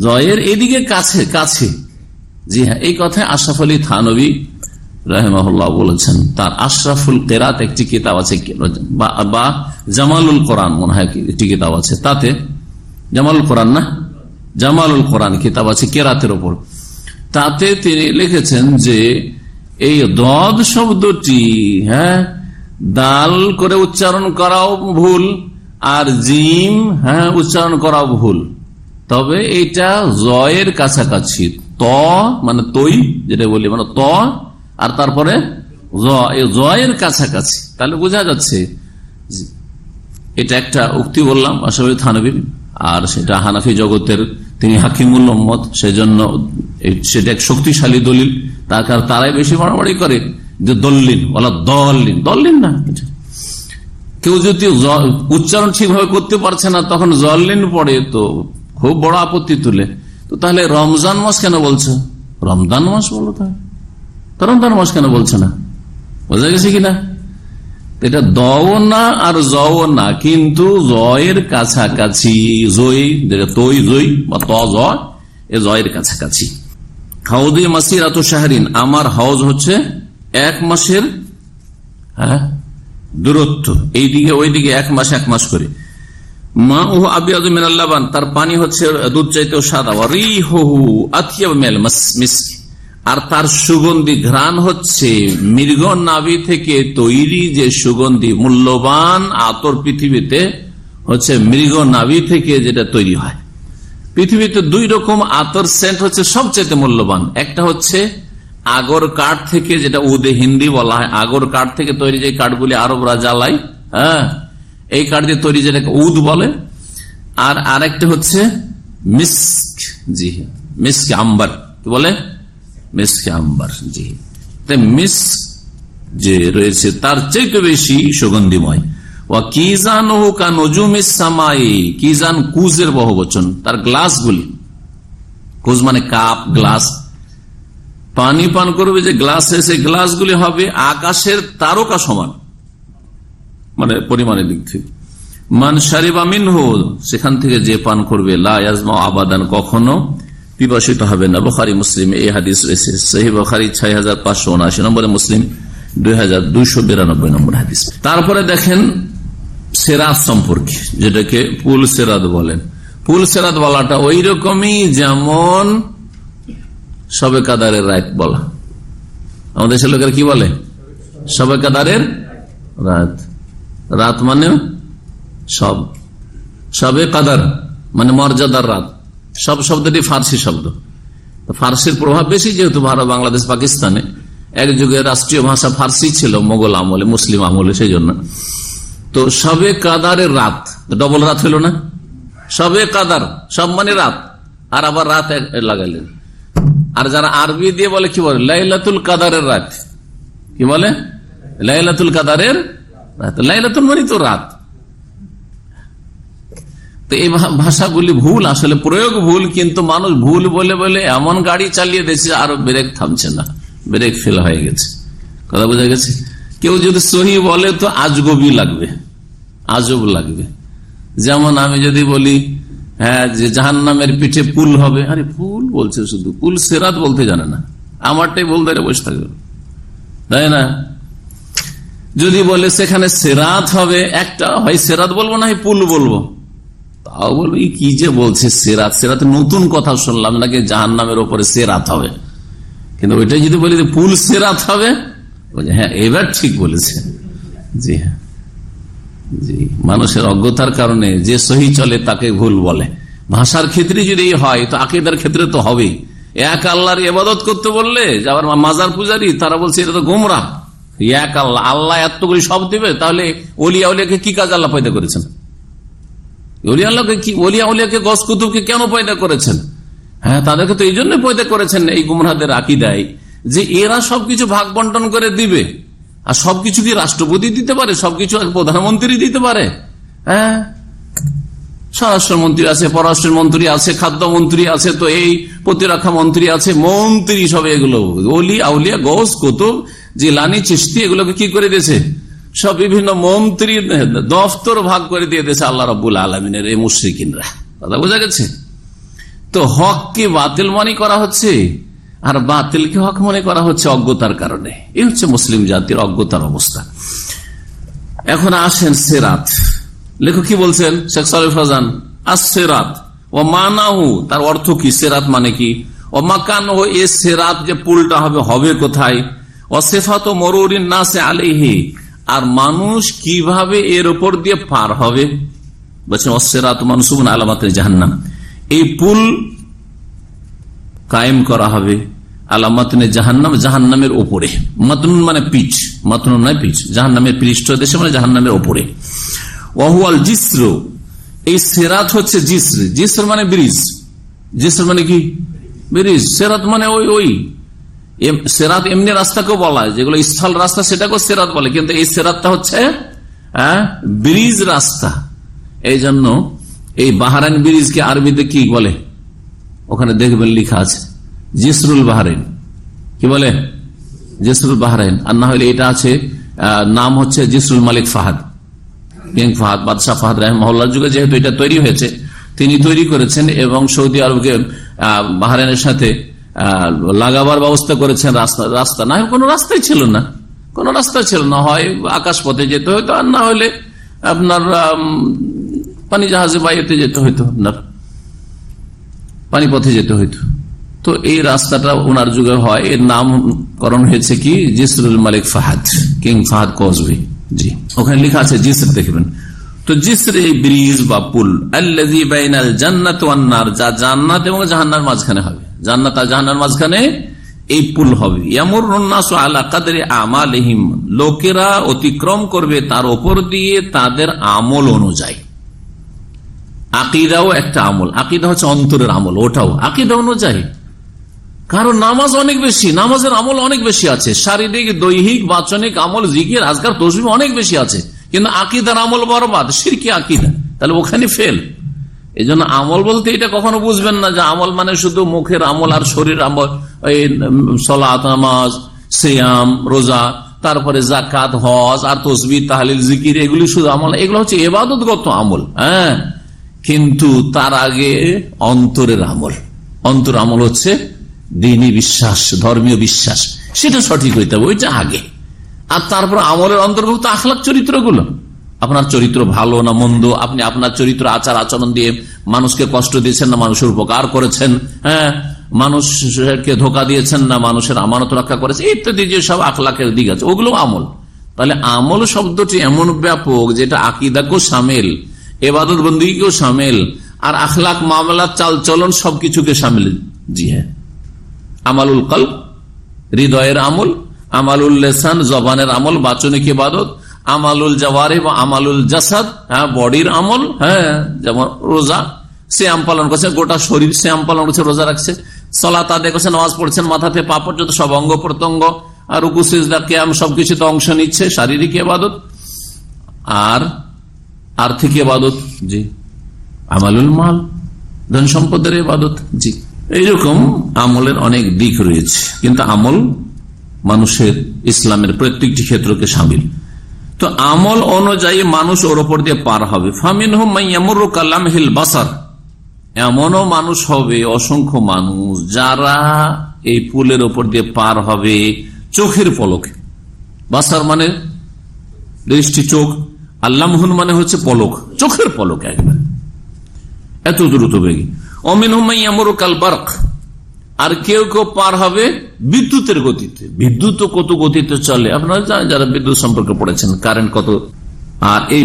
[SPEAKER 1] জয়ের এদিকে কাছে কাছে। জি হ্যাঁ এই কথায় আশরাফ আলী থানবী রহমাহুল্লাহ বলেছেন, তার আশরাফুল কেরাত একটি কিতাব আছে বা জামালুল কোরআন মনে হয় একটি কিতাব আছে। তাতে, জামালুল কোরআন না? জামালুল কোরআন কিতাব আছে কেরাতের ওপর। তাতে তিনি লিখেছেন যে, এই দদ শব্দটি হ্যাঁ দাল করে উচ্চারণ করাও ভুল, আর জিম হ্যাঁ উচ্চারণ করাও ভুল। তবে এটা জয়ের কাছাকাছি। ত মানে তৈ, যেটা বলি মানে ত, আর তারপরে জয়ের কাছাকাছি। তাহলে বোঝা যাচ্ছে এটা একটা উক্তি বললাম, আশাবাদী থানবীর আর সেটা হানাফি জগতের তিনি হাকিমুল মোহাম্মদ সেজন্য সেটা এক শক্তিশালী দলিল। তার কারণ তারাই বেশি বাড়াবাড়ি করে। যে দল্লিন বলা দল্লিন। দল্লিন না। কেউ যদি উচ্চারণ ঠিকভাবে করতে পারছে না, তখন জল্লিন পড়ে তো খুব বড় আপত্তি তুলে। তো তাহলে রমজান মাস কেন বলছো? রমজান মাস বলো তাহলে। রমজান মাস কেন বলছে না? বোঝা গেছে কিনা? এটা দও না আর জও না, কিন্তু জয়ের কাছাকাছি জয় যেটা তৈ জয় বা ত জয় এ জয়ের কাছাকাছি। হাউদি মাসির এত শাহরিন, আমার হাউজ হচ্ছে এক মাসের হ্যাঁ দূরত্ব। এইদিকে, ওইদিকে এক মাস এক মাস করে। মা ও আবিয়াদ মিনাল্লাবান তার পানি হচ্ছে দুধ চাইতেও সাদা। আর তার সুগন্ধি ঘ্রাণ হচ্ছে মৃগ নাভি থেকে তৈরি যে সুগন্ধি মূল্যবান আতর পৃথিবীতে হচ্ছে মৃগ নাভি থেকে যেটা তৈরি হয়। পৃথিবীতে দুই রকম আতর সেন্ট হচ্ছে সবচেয়ে মূল্যবান। একটা হচ্ছে আগর কাঠ থেকে যেটা উদে হিন্দি বলা হয়, আগর কাঠ থেকে তৈরি যে কাঠগুলি আরবরা জ্বালায় হ্যাঁ এই কাঠ দিয়ে তৈরি যেটাকে উদ বলে। আর আরেকটা হচ্ছে মিস্ক, জি, মিস্ক আম্বার, কি বলে? মিস্ক আম্বার, জি। মিস্ক যে রয়েছে, তার চেয়ে বেশি সুগন্ধিময়। ও সামাই, কিজান কুজের বহুবচন, তার গ্লাসগুলি। কুজ মানে কাপ, গ্লাস পানি পান করবে যে গ্লাসে, সেই গ্লাসগুলি হবে আকাশের তারকা সমান মানে পরিমাণের দিক থেকে। মান সারিবা মিনহু, সেখান থেকে যে পান করবে লাজমা আবাদান কখনো পিপাসিত হবে না। বখারি, মুসলিম, এই হাদিস রয়েছে। সেই বখারি ছয় হাজার পাঁচশো উনআশি নম্বরে, মুসলিম দুই হাজার দুইশো বিরানব্বই নম্বর হাদিস। তারপরে দেখেন সেরাত সম্পর্কে, যেটাকে পুল সেরাত বলেন। পুল সেরাত বলাটা ওই রকমই যেমন সবে কাদারের রাত বলা। আমাদের দেশের লোকের কি বলে? সবে কাদারের রাত। রাত মানে সব। সবে কাদার মানে মর্যাদার রাত। সব শব্দটি ফার্সি শব্দ। ফার্সির প্রভাব বেশি যেহেতু ভারত, বাংলাদেশ, পাকিস্তানে। এক যুগে রাষ্ট্রীয় ভাষা ফার্সি ছিল, মোগল আমলে, মুসলিম আমলে সেই জন্য তো সবে কাদারের রাত। ডবল রাত হলো না? সবে কাদার, সব মানে রাত। আর আবার রাত লাগাইলেন। আর যারা আরবি দিয়ে বলে, কি বলে? লাইলাতুল কাদারের রাত। কি বলে? লাইলাতুল কাদারের রাত। লাইলাতুল মানে তো রাত। তো এই ভাষাগুলি ভুল, আসলে প্রয়োগ ভুল, কিন্তু মানুষ ভুল বলে বলে এমন গাড়ি চালিয়ে দিয়েছে আর ব্রেক থামছে না। ব্রেক ফেল হয়ে গেছে। কথা বোঝা গেছে? কেউ যদি সহি বলে, তো আজগবি লাগবে। আজব লাগবে। যেমন আমি যদি বলি হ্যাঁ যে জাহান নামের পিঠে পুল হবে। আরে পুল বলছে শুধু। পুল সেরাত বলতে জানে না। আমারটাই বলতে বসে থাকবে তাই না? যদি বলে সেখানে সেরাত হবে, একটা হয় সেরাত বলব, না হয় পুল বলব। তাও বলব কি যে বলছে সেরাত? সেরাত নতুন কথা শুনলাম নাকি জাহান নামের ওপরে সেরাত হবে? কিন্তু ওইটাই যদি বলি পুল সেরাত হবে হ্যাঁ এবার ঠিক বলেছে। জি হ্যাঁ। মানুষের অজ্ঞতার কারণে যে সহি চলে তাকে ভুল বলে। ভাষার ক্ষেত্রে যদি হয়, তো আকিদার ক্ষেত্রে তো হবেই। এক আল্লাহর ইবাদত করতে বললে, যে আবার মাজার পূজারি, তারা বলছে, এটা তো গোমরা। এক আল্লাহ আল্লাহ এত করে সব দিবে, তাহলে অলিয়া উলিয়াকে কি কাজ আল্লাহ পয়দা করেছেন? অলিয়া আল্লাহকে কি অলিয়া উলিয়াকে গস কুতুবকে কেন পয়দা করেছেন? হ্যাঁ তাদেরকে তো এই জন্য পয়দা করেছেন এই গুমরাদের আকিদায়, যে এরা সবকিছু ভাগ বন্টন করে দিবে। আর সবকিছু কি রাষ্ট্রপতি দিতে পারে? সবকিছু প্রধানমন্ত্রী দিতে পারে? হ্যাঁ? স্বরাষ্ট্রমন্ত্রী আছে পররাষ্ট্র মন্ত্রী আছে, খাদ্যমন্ত্রী আছে, তো এই প্রতিরক্ষা মন্ত্রী আছে, মন্ত্রী সব এগুলো। অলি আউলিয়া, গোস, কুতুব, জিলানি চিস্তি এগুলোকে কি করে দিয়েছে? সব বিভিন্ন মন্ত্রী দফতর ভাগ করে দিয়ে দিয়েছে আল্লাহ রবুল আলমিনের এই মুশ্রিকিনরা। কথা বোঝা গেছে? তো হককে বাতিল মনে করা হচ্ছে? আর বাতিলকে হক মনে করা হচ্ছে অজ্ঞতার কারণে। এই হচ্ছে মুসলিম জাতির অজ্ঞতার অবস্থা। এখন আসেন সেরাত। লেখক কি বলছেন? শেখ সালিফ রাজান আর সেরাত ও মানাহু, তার অর্থ কি? সেরাত মানে কি? ও মাকান ও এ সেরাত যে পুলটা হবে হবে কোথায়? ও সেফাত মরুরিন না সে আলেহি আর মানুষ কীভাবে এর উপর দিয়ে পার হবে? বলছেন অসেরাত মানসুবন আলামাত জাহান্নাম। এই পুল কায়েম করা হবে। আলামাতনে জাহান্নাম, জাহান্নামের ওপরে। মাতনুন মানে পিচ মাতনুন নয় পিচ জাহান্নামের পৃষ্ঠ দেশে মানে জাহান্নামের ওপরে। ওয়াহুয়াল জিস্র, এই সেরাত হচ্ছে জিস্র। জিস্র মানে ব্রিজ। জিস্র মানে কি? ব্রিজ। সেরাত মানে ওই ওই। সেরাত এমনি রাস্তাকেও বলা হয়, যেগুলো স্থল রাস্তা সেটাকেও সেরাত বলে। কিন্তু এই সেরাতটা হচ্ছে ব্রিজ রাস্তা। এই জন্য এই বাহারান ব্রিজকে আরবিতে কি বলে? ওখানে দেখবেন লিখা আছে। জিসরুল বাহারাইন। কি বলে? জিসরুল বাহারাইন। আর না হলে এটা আছে নাম হচ্ছে জিসরুল মালিক ফাহাদ। কিং ফাহাদ, বাদশাহ ফাহাদ রাহমহল্লার যুগে যেহেতু এটা তৈরি হয়েছে, তিনি তৈরি করেছেন এবং সৌদি আরবকে বাহারাইনের সাথে লাগাবার ব্যবস্থা করেছেন রাস্তা রাস্তা। না, কোনো রাস্তাই ছিল না। কোন রাস্তা ছিল না। হয় আকাশ পথে যেতে হইতো, আর না হলে আপনার পানি জাহাজে বাইরে যেতে হইতো আপনার। পানি পথে যেতে হইতো। তো এই রাস্তাটা ওনার যুগে হয়। এর নামকরণ হয়েছে কি? জিসরুল মালিক ফাহাদ। কিং ফাহাদ কজবি জি। ওখানে লেখা আছে জিসর, দেখবেন। তো জিসর এই ব্রিজ বা পুল বাইনাল জান্নাত ওয়ান্নার যা জান্নাত এবং জাহান্নার মাঝখানে হবে। জান্নাত আর জাহান্নার মাঝখানে এই পুল হবে। লোকেরা অতিক্রম করবে তার ওপর দিয়ে তাদের আমল অনুযায়ী। আকিদাও একটা আমল। আকিদা হচ্ছে অন্তরের আমল, ওটাও। আকিদা অনুযায়ী। কারণ নামাজ অনেক বেশি, নামাজের আমল অনেক বেশি আছে। শারীরিক, দৈহিক, বাচনিক আমল, জিকির, আজকার তসবি অনেক বেশি আছে। কিন্তু আকিদার আমল বরবাদ, সিরকি আকিদা। তাহলে ওখানে ফেল এই আমল বলতে এটা কখনো বুঝবেন না যে আমল মানে শুধু মুখের আমল আর শরীর আমল। এই সলাত, নামাজ, সিয়াম, রোজা, তারপরে জাকাত হজ আর তসবি তাহলিল, জিকির, এগুলি শুধু আমল এগুলো হচ্ছে এবাদতগত আমল হ্যাঁ? কিন্তু তার আগে অন্তরের আমল। অন্তর আমল হচ্ছে দিনী বিশ্বাস, ধর্মীয় বিশ্বাস। সেটা সঠিক হইতে হবে, ওইটা আগে। আর তারপর আমলের অন্তর্ভুক্ত আখলাখ চরিত্রগুলো। আপনার চরিত্র ভালো না মন্দ, আপনি আপনার চরিত্র আচার আচরণ দিয়ে মানুষকে কষ্ট দিয়েছেন না, মানুষের উপকার করেছেন হ্যাঁ? মানুষকে ধোকা দিয়েছেন না, মানুষের আমানত রক্ষা করেছে ইত্যাদি যে সব আখলাখের দিক আছে, ওগুলো আমল। তাহলে আমল শব্দটি এমন ব্যাপক যেটা আকিদাকেও সামিল এবাদত বন্দীকেও সামিল, আর আখলাক মামলা চাল চলন সবকিছুকে সামিল। জি হ্যাঁ। আমালুল কল হৃদয়ের আমল, আমালুল লেসান, জবানের আমল, বাচনিক ইবাদত, আমালুল জওয়ারে বা আমালুল জাসাদ হ্যাঁ বডির আমল হ্যাঁ যেমন রোজা শ্যাম পালন করছে, গোটা শরীর শ্যাম পালন করছে, রোজা রাখছে, সলাত আদে করছে, নামাজ পড়ছেন মাথাতে পা পর্যন্ত সব অঙ্গ প্রত্যঙ্গ, আর উকুসিজদা কেয়াম সবকিছুতে অংশ নিচ্ছে, শারীরিক এবাদত আর আর্থিক এবাদত জি, আমালুল মাল, ধন সম্পদের এবাদত জি। এইরকম আমলের অনেক দিক রয়েছে। কিন্তু আমল মানুষের ইসলামের প্রত্যেকটি ক্ষেত্রকে সামিল। তো আমল অনুযায়ী মানুষ ওর ওপর দিয়ে পার হবে। ফামিন হুমাইয়ামুর কালাম হিল বাসার। এমনও মানুষ হবে, অসংখ্য মানুষ, যারা এই পুলের ওপর দিয়ে পার হবে চোখের পলকে। বাসার মানে দৃষ্টি চোখ আল্লামহুন মানে হচ্ছে পলক, চোখের পলক একবার। এত দ্রুত বেগে। অমিন হুমাইয়ামুর কাল বার্ক। আর কেউ কেউ পার হবে বিদ্যুতের গতিতে। বিদ্যুৎ কত গতিতে চলে? আপনারা জানেন যারা বিদ্যুৎ সম্পর্কে পড়েছেন কারেন্ট কত? আর এই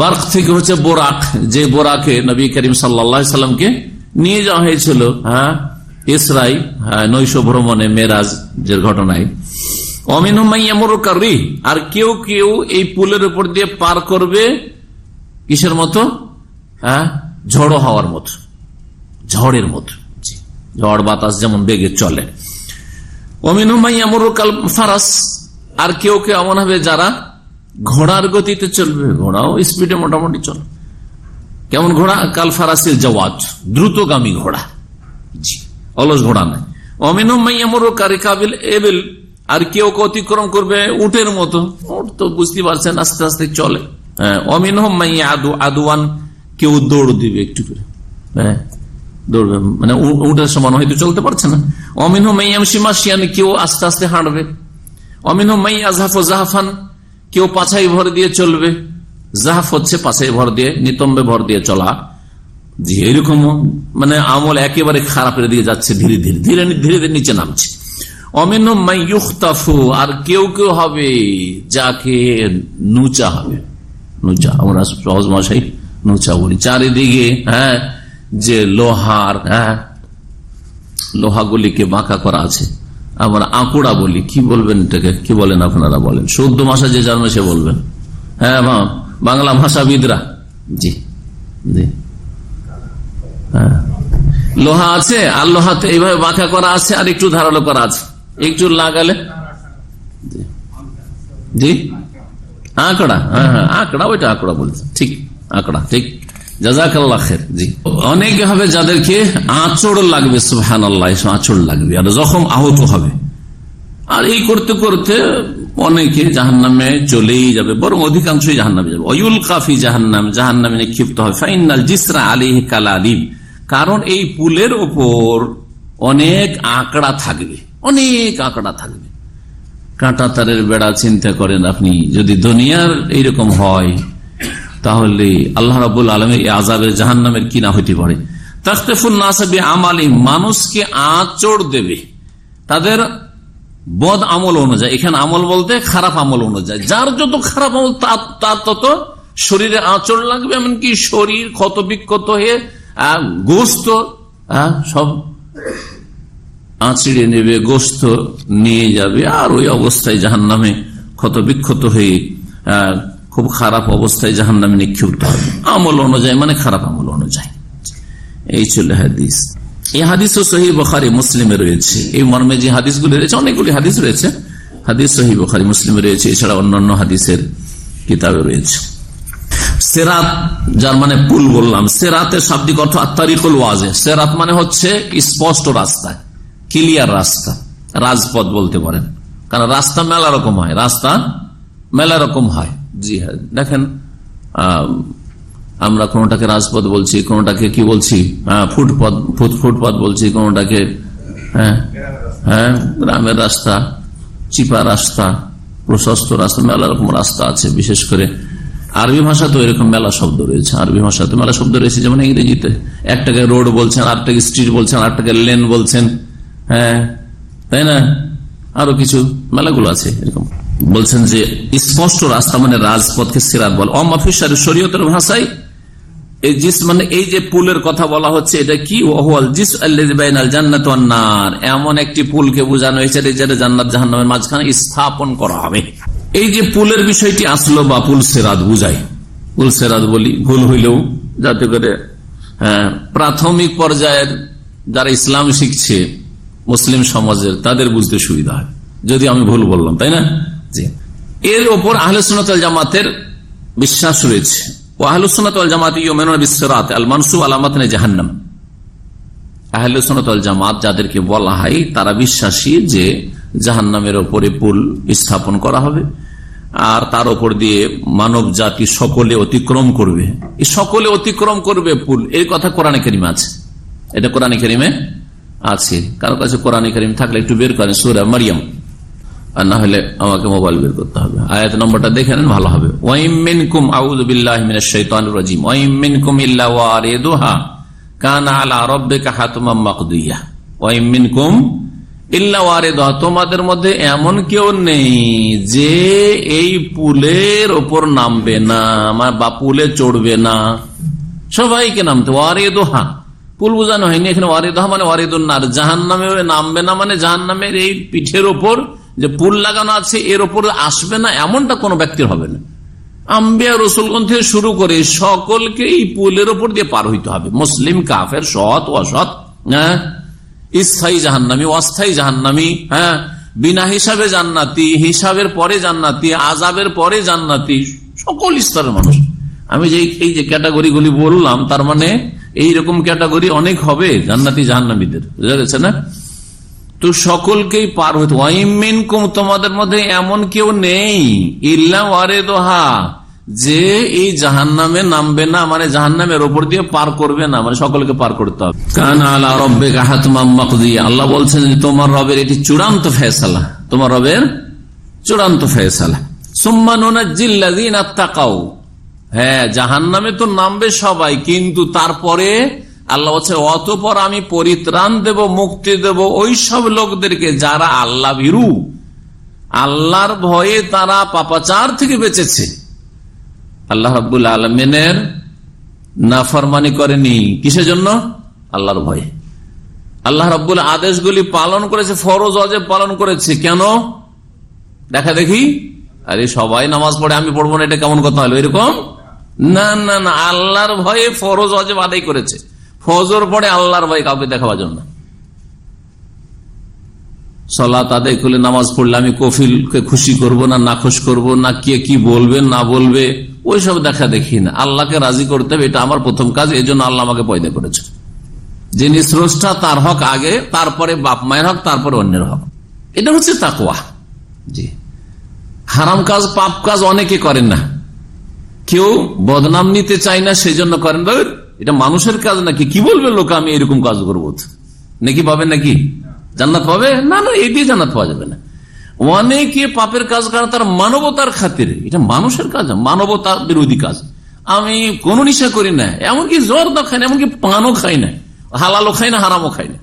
[SPEAKER 1] বার্ক থেকে হচ্ছে বোরাক। যে বোরাকে নবী করিম সাল্লামকে নিয়ে যাওয়া হয়েছিল হ্যাঁ ইসরাই হ্যাঁ নৈশ ভ্রমণে মেরাজ যে ঘটনায়। অমিন হুমাইয়ামরুকারি আর কেউ কেউ এই পুলের উপর দিয়ে পার করবে কিসের মতো? হ্যাঁ ঝড়ো হওয়ার মতো। ঝড়ের মতো ঝড় বাতাস যেমন বেগে চলে। ফারাস। আর কেউ কেউ এমন হবে যারা ঘোড়ার গতিতে চলবে। ঘোড়াও স্পিডে মোটামুটি চল। কেমন ঘোড়া? কাল ফারাসিল জওয়াজ। দ্রুতগামী ঘোড়া। জি, অলস ঘোড়া নাই অমিনুমাইয়ামরুকারি কাবিল এবিল। আর কেউ অতিক্রম করবে উটের মতো। উট তো বুঝতে পারছেন, আস্তে আস্তে চলে। হ্যাঁ অমিন হোমাই আদু আদুয়ান কেউ দৌড় দিবে একটু করে। হ্যাঁ মানে উ- সমান হয়তো চলতে পারছে না। অমিন হোমাইয়াম সীমাসিয়ান কেউ আস্তে আস্তে হাঁটবে। অমিন হোমাই আজহাফ জাহাফান কেউ পাছাই ভর দিয়ে চলবে। জাহাফ হচ্ছে পাছাই ভর দিয়ে, নিতম্বে ভর দিয়ে চলা। এরকম মানে আমল একেবারে খারাপের দিকে যাচ্ছে, ধীরে ধীরে ধীরে ধীরে ধীরে নিচে নামছে। অমিন ইউখতাফু, আর কেউ কেউ হবে যাকে নুচা হবে। নুচা, আমরা সহজ মশাই নুচা বলি। চারিদিকে হ্যাঁ যে লোহার হ্যাঁ? লোহাগুলিকে বাঁকা করা আছে। আমরা আঁকুড়া বলি, কি বলবেন এটাকে? কি বলেন আপনারা বলেন? সৌদ্য ভাষা যে জানবে সে বলবেন। হ্যাঁ বাংলা ভাষাবিদরা। জি জি। হ্যাঁ। লোহা আছে, আর লোহাতে এইভাবে বাঁকা করা আছে, আর একটু ধারালো করা আছে। একটু লাগালে। জি? আঁকড়া হ্যাঁ হ্যাঁ আঁকড়া, ওইটা আঁকড়া বলছে। ঠিক, আঁকড়া, ঠিক। অনেক হবে যাদেরকে আঁচড় লাগবে সুহান আঁচড় লাগবে, আর জখম আহত হবে। আর এই করতে করতে অনেকে চলেই যাবে, বরং অধিকাংশই যাবে। অয়ুল কাফি জাহান্নাম জাহান নামে নিক্ষিপ্ত হয় ফাইনাল জিসরা আলী কালালিম, কারণ এই পুলের ওপর অনেক আঁকড়া থাকবে, অনেক আঁকড়া থাকবে। কাঁটা তারের বেড়া চিন্তা করেন আপনি, যদি দুনিয়ার এইরকম হয় তাহলে আল্লাহ রাবুল আলমের এই আজাবের জাহান নামের কিনা হইতে পারে। তাস্তেফুল নাসাবি আমালি মানুষকে আঁচড় দেবে। তাদের বদ আমল অনুযায়ী, এখানে আমল বলতে খারাপ আমল অনুযায়ী। যার যত খারাপ আমল, তার- তত শরীরে আঁচড় লাগবে, এমনকি শরীর ক্ষত বিক্ষত হয়ে গোস্ত সব আঁচড়ে নেবে, গোস্ত নিয়ে যাবে, আর ওই অবস্থায় জাহান নামে ক্ষত বিক্ষত হয়ে খুব খারাপ অবস্থায় জাহান নামে নিক্ষিপ্ত হবে। আমল অনুযায়ী মানে খারাপ আমল অনুযায়ী। এই ছিল হাদিস। এই হাদিস ও সহি বখারি, মুসলিমে রয়েছে। এই মর্মে যে হাদিসগুলি রয়েছে, অনেকগুলি হাদিস রয়েছে। হাদিস সহি বখারি, মুসলিমে রয়েছে। এছাড়া অন্যান্য হাদিসের কিতাবে রয়েছে। সেরাত, যার মানে পুল বললাম, সেরাতের শাব্দিক অর্থ আত্মারিকুল ওয়াজে। সেরাত মানে হচ্ছে স্পষ্ট রাস্তা, ক্লিয়ার রাস্তা, রাজপথ বলতে পারেন। কারণ রাস্তা মেলা রকম হয়, রাস্তা মেলা রকম হয়। জি হ্যাঁ দেখেন আমরা কোনটাকে রাজপথ বলছি কোনটাকে কি বলছি? আহ, ফুটপথ ফুট- ফুটপথ বলছি কোনটাকে হ্যাঁ হ্যাঁ গ্রামের রাস্তা চিপা রাস্তা প্রশস্ত রাস্তা মেলা রকম রাস্তা আছে বিশেষ করে আরবি ভাষা তো এরকম মেলা শব্দ রয়েছে আরবি ভাষাতে মেলা শব্দ রয়েছে যেমন ইংরেজিতে। একটাকে রোড বলছেন আটটাকে স্ট্রিট বলছেন আটটাকে লেন বলছেন হ্যাঁ তাই না? আরও কিছু মেলাগুলো আছে এরকম। বলছেন যে স্পষ্ট রাস্তা মানে রাজপথকে সিরাত বল। অমাফিসার শরীয়তের ভাষায় এই জিস মানে এই যে পুলের কথা বলা হচ্ছে এটা কি? ওহল জিস আল্লাহ জান্নাত এমন একটি পুলকে বোঝানো হয়েছে জান্নাত জাহান্নামের মাঝখানে স্থাপন করা হবে। এই যে পুলের বিষয়টি আসলো বা পুল সেরাত বুঝাই। পুল সেরাত বলি ভুল হইলেও যাতে করে হ্যাঁ, প্রাথমিক পর্যায়ের যারা ইসলাম শিখছে মুসলিম সমাজের তাদের বুঝতে সুবিধা হয়। যদি আমি ভুল বললাম তাই না? এর ওপর আহলে জামাতের বিশ্বাস রয়েছে। ও আহলে জামাত বিসরাত আল মানসুব আলামাত জাহান্নাম। আহলে জামাত যাদেরকে বলা হয়, তারা বিশ্বাসী যে জাহান্নামের ওপরে পুল স্থাপন করা হবে, আর তার উপর দিয়ে মানব জাতি সকলে অতিক্রম করবে। সকলে অতিক্রম করবে পুল। এই কথা কোরআনে করিমে আছে। এটা কোরআনে করিমে আছে। কারও কাছে কোরআনে করিম থাকলে একটু বের করেন, সুরা মারিয়াম। আর না হলে আমাকে মোবাইল বের করতে হবে। আয়াত নম্বরটা দেখে নেন, ভালো হবে। ইল্লা ইল্লা তোমাদের মধ্যে এমন কেউ নেই যে এই পুলের ওপর নামবে না, আমার বা পুলে চড়বে না। সবাইকে নামতে ওয়ারিদুহা। পুল বোঝানো হয়নি এখানে, ওয়ারিদুহা মানে ওয়ারিদুন্নার জাহান নামে নামবে না মানে জাহান নামের এই পিঠের ওপর যে পুল লাগানো আছে, এর ওপর আসবে না, এমনটা কোনো ব্যক্তির হবে না। আম্বিয়া রসুলগঞ্জ থেকে শুরু করে সকলকে এই পুলের ওপর দিয়ে পার হইতে হবে। মুসলিম, কাফের, সৎ, অসৎ হ্যাঁ? স্থায়ী জাহান্নামি, অস্থায়ী জাহান্নামি হ্যাঁ? বিনা হিসাবে জান্নাতি, হিসাবের পরে জান্নাতি আজাবের পরে জান্নাতি, সকল স্তরের মানুষ। আমি যে এই যে ক্যাটাগরি গুলি বললাম, তার মানে এইরকম ক্যাটাগরি অনেক হবে জান্নাতি জাহান্নামীদের। বুঝা গেছে না? তো সকলকেই পার হইতে ওয়াইমিন কুম তোমাদের মধ্যে এমন কেউ নেই। ইল্লা ওয়ারে দোহা যে এই জাহান নামে নামবে না মানে জাহান নামের ওপর দিয়ে পার করবে না মানে সকলকে পার করতে হবে। কান আলা রব্বে আল্লাহ বলছেন যে, তোমার রবের এটি চূড়ান্ত ফেসালা তোমার রবের চূড়ান্ত ফেসালা সুম্মানুনা জিল্লাদিন আত্মাকাও হ্যাঁ জাহান নামে তো নামবে সবাই, কিন্তু তারপরে আল্লাহ বলছে, অতপর আমি পরিত্রাণ দেব, মুক্তি দেব ওই সব লোকদেরকে যারা আল্লাহ ভীরু। আল্লাহর ভয়ে তারা পাপাচার থেকে বেঁচেছে। আল্লাহ রাবুল আলমিনের নাফরমানি করেনি। কিসের জন্য? আল্লাহর ভয়ে। আল্লাহ রাবুল আদেশগুলি পালন করেছে, ফরজ অজেব পালন করেছে। কেন? দেখা দেখি। আরে সবাই নামাজ পড়ে, আমি পড়ব না, এটা কেমন কথা হলো? এরকম? না না না, আল্লাহর ভয়ে ফরজ অজেব আদায় করেছে। ফজর পড়ে আল্লাহর ভয়ে কাউকে দেখাবার জন্য। সলাত আদায় করলে নামাজ পড়লে আমি কফিলকে খুশি করব না, নাখোশ করব না, কে কি বলবে, না বলবে, ওইসব দেখা দেখি না। আল্লাহকে রাজি করতে হবে, এটা আমার প্রথম কাজ এই জন্য আল্লাহ আমাকে পয়দা করেছে। যিনি স্রষ্টা, তার হক আগে, তারপরে বাপ মায়ের হক, তারপরে অন্যের হক। এটা হচ্ছে তাকুয়া জি। হারাম কাজ, পাপ কাজ অনেকে করেন না। কেউ বদনাম নিতে চায় না সেই জন্য করেন এটা মানুষের কাজ নাকি? কি বলবে লোক, আমি এরকম কাজ করব? নাকি পাবে নাকি? জান্নাত পাবে? না না, এই দিয়ে জান্নাত পাওয়া যাবে না। অনেকে পাপের কাজ করে, তার মানবতার খাতিরে। এটা মানুষের কাজ মানবতার বিরোধী কাজ। আমি কোন নিশা করি না, এমনকি জ্বর দা খাই না, এমনকি পানও খাই না, হালালও খাই না, হারামও খাই না।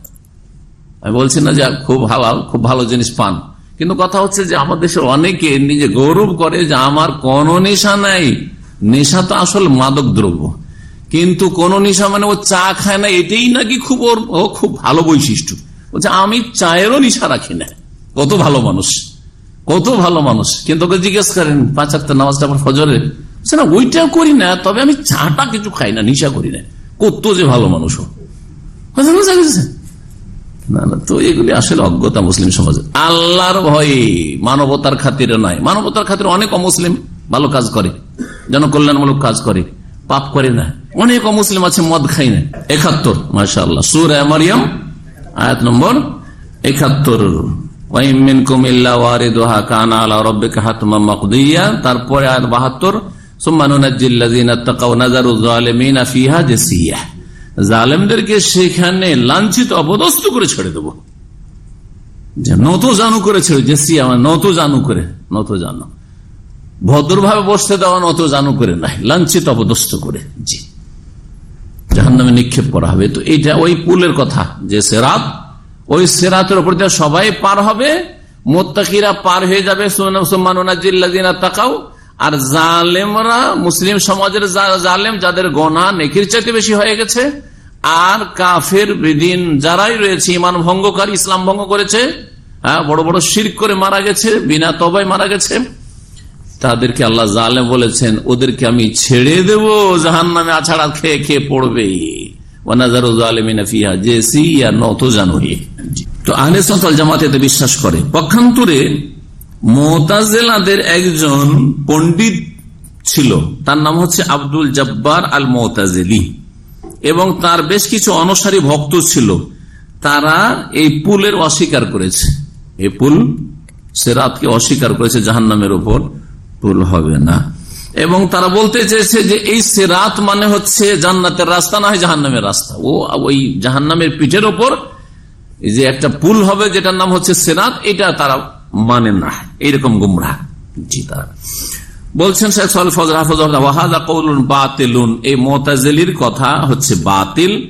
[SPEAKER 1] আমি বলছি না যে খুব হালাল, খুব ভালো জিনিস পান। কিন্তু কথা হচ্ছে যে আমার দেশের অনেকে নিজে গৌরব করে যে আমার কোন নেশা নাই। নেশা তো আসল মাদক দ্রব্য কিন্তু কোন নেশা মানে ও চা খায় না, এটাই নাকি খুব ওর, ও খুব ভালো বৈশিষ্ট্য। বলছে, আমি চায়েরও নিশা রাখি না। কত ভালো মানুষ, কত ভালো মানুষ। কিন্তু ওকে জিজ্ঞেস করেন, পাঁচ একটা নামাজটা আমার ফজরে? না ওইটাও করি না, তবে আমি চাটা কিছু খাই না, নিশা করি না। কত যে ভালো মানুষ না না, তো এগুলি আসলে অজ্ঞতা মুসলিম সমাজে আল্লাহর ভয়ে মানবতার খাতিরে নয়। মানবতার খাতিরে অনেক অমুসলিম ভালো কাজ করে, জনকল্যাণমূলক কাজ করে। পাপ করে না। অনেক অমুসলিম আছে, মদ খাই না। একাত্তর মাসা আল্লাহ সুর মারিয়াম, আয়াত নম্বর একাত্তর। তারপরে বাহাত্তর জালেমদেরকে সেখানে লাঞ্ছিত করে ছেড়ে দেবো। জানু করে ছেড়ে যে সিয়া নত জানু করে, নত জানু। ভদ্রভাবে বসতে দেওয়া নত জানু করে নাই। লাঞ্ছিত, অপদস্থ করে। জি। জাহান নামে নিক্ষেপ করা হবে। তো এইটা ওই পুলের কথা, যে সেরাত, ওই সেরাতের উপর দিয়ে সবাই পার হবে। মোত্তাকিরা পার হয়ে যাবে। তাকাও আর জালেমরা, মুসলিম সমাজের জালেম যাদের গনা নেকির চাইতে বেশি হয়ে গেছে, আর কাফের বেদিন যারাই রয়েছে, ইমান ভঙ্গকার, ইসলাম ভঙ্গ করেছে হ্যাঁ বড় বড় শির করে মারা গেছে, বিনা তবাই মারা গেছে তাদেরকে আল্লাহ জালে বলেছেন, ওদেরকে আমি ছেড়ে দেব জাহান নামে আছাড়া খেয়ে খেয়ে পড়বে। বিশ্বাস করে। পক্ষান্তরে মোতাজেলাদের একজন পণ্ডিত ছিল, তার নাম হচ্ছে আব্দুল জব্বার আল মোতাজেলি এবং তার বেশ কিছু অনুসারী ভক্ত ছিল, তারা এই পুলের অস্বীকার করেছে। এই পুল সেরাতকে অস্বীকার করেছে জাহান্নামের ওপর পুল হবে না। এবং তারা বলতে চেয়েছে যে এই সেরাত মানে হচ্ছে জান্নাতের রাস্তা, না হয় জাহান্নামের রাস্তা। ও, ওই জাহান্নামের পিঠের ওপর যে একটা পুল হবে যেটার নাম হচ্ছে সেরাত, এটা তারা মানে না। এইরকম গুমরা জি, তারা। বলছেন বাতিলুন। এই মোতাজেলির কথা হচ্ছে বাতিল,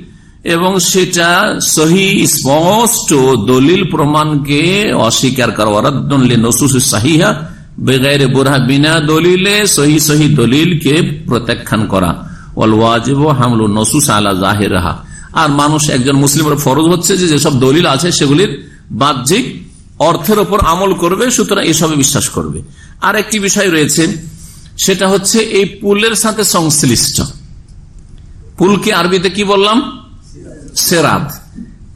[SPEAKER 1] এবং সেটা সহি, স্পষ্ট দলিল প্রমাণকে অস্বীকার করা। সাহিহা বেগাইরে বোরহা বিনা দলিলে সহি সহি দলিলকে প্রত্যাখ্যান করা ওয়াল ওয়াজিব হামলু নসুস আলা জাহেরাহা আর মানুষ একজন মুসলিমের ফরজ হচ্ছে যে যেসব দলিল আছে সেগুলির বাহ্যিক অর্থের ওপর আমল করবে, সুতরাং এসবে বিশ্বাস করবে۔ আর একটি বিষয় রয়েছে, সেটা হচ্ছে এই পুলের সাথে সংশ্লিষ্ট। পুলকে আরবিতে কি বললাম? সেরাত।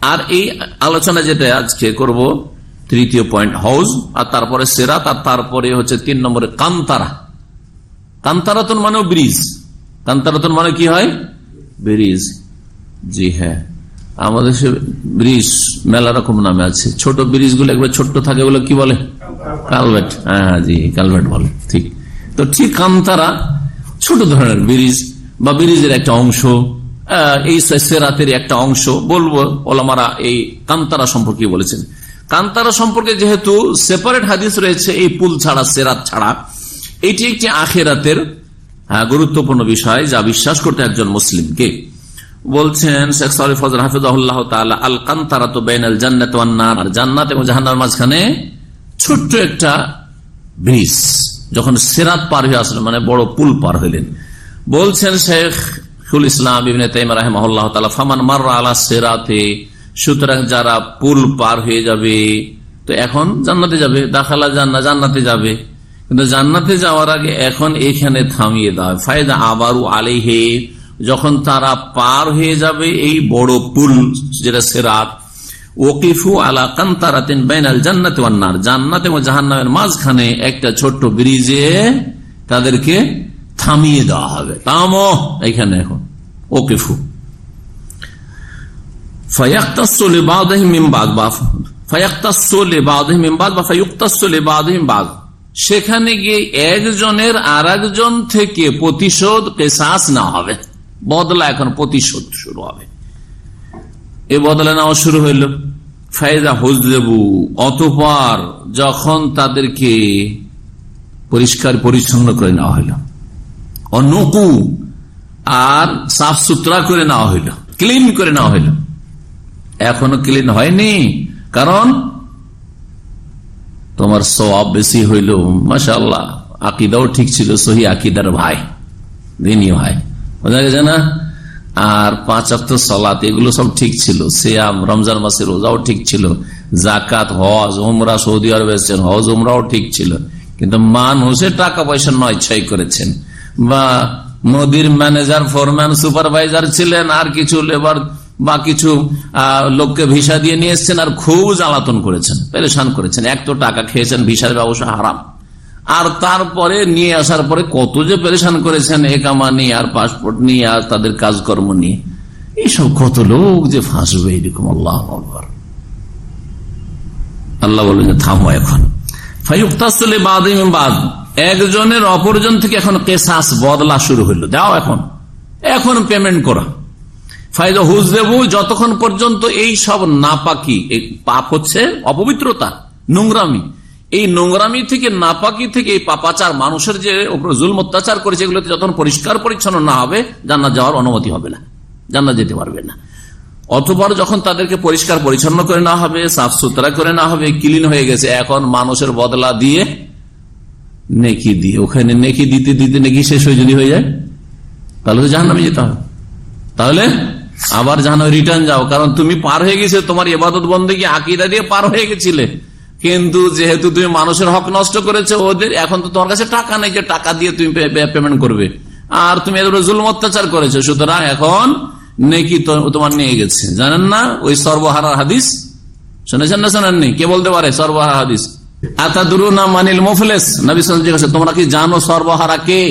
[SPEAKER 1] আর এই আলোচনা যেটা আজকে করব তৃতীয় পয়েন্ট হাউস আর তারপরে সেরাত, আর তারপরে হচ্ছে তিন নম্বরে কান্তারা। কান্তারাতন মানেও ব্রিজ। কান্তারাতন মানে কি হয়? ব্রিজ। জি হ্যাঁ। আমাদের সে ব্রিজ, মেলা রকম নামে আছে। ছোট ব্রিজগুলো একবার ছোট্ট থাকে ওগুলো কি বলে? কালভেট। হ্যাঁ জি, কালভেট বলে, ঠিক। তো ঠিক কান্তারা ছোট ধরনের ব্রিজ বা ব্রিজের একটা অংশ এই সেরাতের একটা অংশ। বলব ওলামারা এই কান্তারা সম্পর্কে বলেছেন। কান্তারা সম্পর্কে যেহেতু সেপারেট হাদিস রয়েছে এই পুল ছাড়া সেরাত ছাড়া এটি একটি আখেরাতের হ্যাঁ, গুরুত্বপূর্ণ বিষয় যা বিশ্বাস করতে একজন মুসলিমকে। বলছেন শেখ সরিফ ফজল তাআলা আল কান্তারা তো বেনাল জান্নাত আর জান্নাত এবং জাহান্নার মাঝখানে ছোট্ট একটা ব্রিজ যখন সেরাত পার হয়ে আসলেন মানে বড় পুল পার হইলেন। বলছেন শেখ ফুল ইসলাম ইবনে তাইমা রাহিমাহুল্লাহ তাআলা ফামান মাররা আলা সিরাতে সুতরাং যারা পুল পার হয়ে যাবে, তো এখন জান্নাতে যাবে, দাখালা জান্না জান্নাতে যাবে। কিন্তু জান্নাতে যাওয়ার আগে এখন এখানে থামিয়ে দেওয়া। ফায়দা আবারু আলিহে যখন তারা পার হয়ে যাবে এই বড় পুল, যেটা সেরাত, ওকিফু আলা কান্তারাতিন বাইনাল জান্নাতে ওয়ান্নার জান্নাত এবং জাহান্নামের মাঝখানে একটা ছোট্ট ব্রিজে তাদেরকে থামিয়ে দেওয়া হবে। তামো এখানে এখন, ওকিফু ফায়াক্তাসু লিবাদিহিম মিন বাদ বা ফায়াক্তাসু লিবাদিহিম মিন বাদ বা ফায়ুক্তাসু লিবাদিহিম বাদ সেখানে গিয়ে একজনের আর একজন থেকে প্রতিশোধ কেসাস না হবে। বদলা এখন প্রতিশোধ শুরু হবে। এ বদলা নেওয়া শুরু হইল। ফায়দা হুজলেবু অতপর যখন তাদেরকে পরিষ্কার পরিচ্ছন্ন করে নেওয়া হইল অনুকু আর সাফ সুতরা করে নেওয়া হইল, ক্লিন করে নেওয়া হইল এখনও ক্লিন হয়নি। কারণ তোমার সব বেশি হইল মাসাল্লাহ আকিদাও ঠিক ছিল, সহি আকিদার ভাই, দিনী ভাই। বোঝা গেছে না? আর পাঁচ অক্ট সলাত, এগুলো সব ঠিক ছিল। সিয়াম, রমজান মাসের রোজাও ঠিক ছিল। জাকাত হজ, উমরা, সৌদি আরব এসেছেন, হজ, উমরাও ঠিক ছিল। কিন্তু মানুষের টাকা পয়সা নয় ছয় করেছেন। বা নদীর ম্যানেজার, ফোরম্যান, সুপারভাইজার ছিলেন, আর কিছু লেবার বা কিছু লোককে ভিসা দিয়ে নিয়ে এসছেন আর খুব জ্বালাতন করেছেন, পেরেশান করেছেন। এক তো টাকা খেয়েছেন, ভিসার ব্যবসা হারাম। আর তারপরে নিয়ে আসার পরে কত যে পেরেশান করেছেন একামা নিয়ে, আর পাসপোর্ট নিয়ে, আর তাদের কাজকর্ম নিয়ে। এইসব কত লোক যে ফাঁসবে এরকম, আল্লাহ। আল্লাহ বলবেন থামো এখন। বাদ। একজনের অপরজন থেকে এখন কেসাস বদলা শুরু হইল। দাও এখন। এখন পেমেন্ট করা। ফায়দা হুজ দেবু যতক্ষণ পর্যন্ত এই সব নাপাকি পাপ হচ্ছে অপবিত্রতা, নোংরামি। এই নোংরামি থেকে, নাপাকি থেকে এই পাপাচার মানুষের যে জুলম অত্যাচার করেছে, এগুলোতে যতক্ষণ পরিষ্কার পরিচ্ছন্ন না হবে, জান্নাত যাওয়ার অনুমতি হবে না। জান্নাত যেতে পারবে না। অতপর যখন তাদেরকে পরিষ্কার পরিচ্ছন্ন করে না হবে, সাফ সুতরা করে না হবে, ক্লিন হয়ে গেছে, এখন মানুষের বদলা দিয়ে নেকি দিয়ে, ওখানে নেকি দিতে দিতে নেকি শেষ হয়ে যদি হয়ে যায়, তাহলে তো জাহান্নামে যেতে হবে। তাহলে আবার জাহান্ন রিটার্ন যাও, কারণ তুমি পার হয়ে গেছে, তোমার এবাদত বন্দী আকিদা দিয়ে পার হয়ে গেছিলে? কিন্তু যেহেতু তুমি মানুষের হক নষ্ট করেছ, ওদের এখন তো তোমার কাছে টাকা নেই যে টাকা দিয়ে তুমি পেমেন্ট করবে। আর তুমি এদের জুলম অত্যাচার করেছ, সুতরাং এখন নেকি তোমার নিয়ে গেছে। জানেন না? ওই সর্বহারার হাদিস? শুনেছেন না শোনেননি? কে বলতে পারে সর্বহারা হাদিস? তোমরা কি জানো সর্বহারা কে?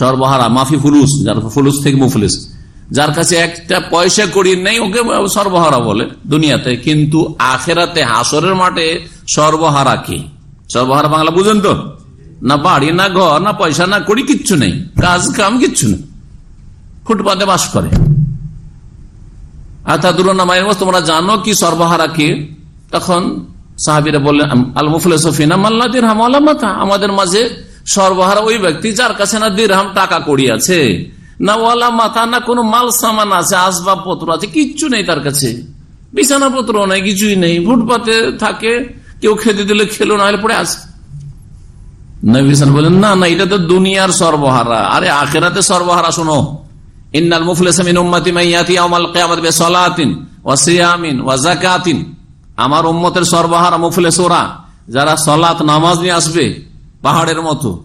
[SPEAKER 1] সর্বহারা, মাফি ফুলুস, যার ফুলুস থেকে মুফলিস। যার কাছে একটা পয়সা করি নেই, ওকে সর্বহারা বলে দুনিয়াতে। কিন্তু আখেরাতে হাসরের মাঠে সর্বহারা কে? সর্বহারা বাংলা বুঝেন তো? না বাড়ি, না ঘর, না পয়সা, না করি কিচ্ছু নেই। কাজ, কাম কিচ্ছু নেই। ফুটপাতে বাস করে। তোমরা জানো কি সর্বহারা কে? তখন সাহাবিরা বললেন, আল মুফলিনা মাল্লাদির হামালামাতা আমাদের মাঝে সর্বহারা ওই ব্যক্তি যার কাছে না দিরহাম টাকা কড়ি আছে। না ওয়ালা মাথা, না কোনো মাল সামান আছে, আসবাবপত্র আছে, কিচ্ছু নেই তার কাছে। বিছানা পত্র নেই, কিছুই নেই, ফুটপাতে থাকে, কেউ খেতে দিলে খেলো, না হলে পড়ে বলেন, না না, এটা তো দুনিয়ার সর্বহারা। আরে আখেরাতে শোনো। ওয়া ওয়া আমার উম্মতের সর্বহারা মুফলিস ওরা যারা সালাত নামাজ নিয়ে আসবে পাহাড়ের মতো।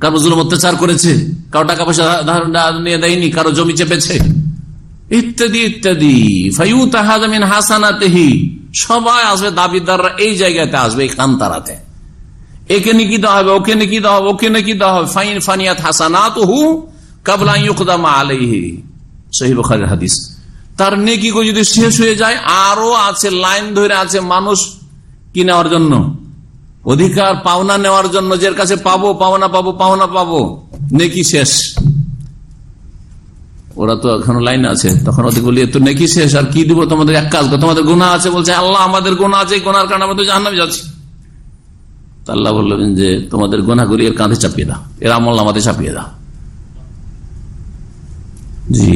[SPEAKER 1] কারও জুলম অত্যাচার করেছে, কারও টাকা পয়সা নিয়ে দেয়নি, কারও জমি চেপেছে। ইত্যাদি ইত্যাদি। ফাইউ তাহাদিন হাসানাতেহি। সবাই আসবে, দাবিদাররা এই জায়গাতে আসবে, এই কান্তারাতে। একে নাকি দেওয়া হবে, ওকে নাকি দেওয়া হবে, ওকে নাকি দেওয়া হবে। ফাইন ফানিয়াত হাসানাত হু কাবলা ইউকদামা আলাইহি। সহি বুখারীর হাদিস। তার নেকি যদি শেষ হয়ে যায়, আরও আছে, লাইন ধরে আছে মানুষ কি নেওয়ার জন্য। অধিকার, পাওনা নেওয়ার জন্য যে কাছে পাবো, পাওনা পাবো পাওনা পাবো, নেকি শেষ। ওরা তো এখন লাইন আছে, তখন ওদের বলি তো নেকি শেষ, আর কি দিব তোমাদের? এক কাজ তোমাদের গুণা আছে, বলছে, আল্লাহ আমাদের গুণা আছে গোনার কারণে আমাদের জাহান্নামে যাচ্ছি। আল্লাহ বললেন যে তোমাদের গোনাগুলি এর কাঁধে চাপিয়ে দাও, এর আমল আমাদের চাপিয়ে দাও। জি।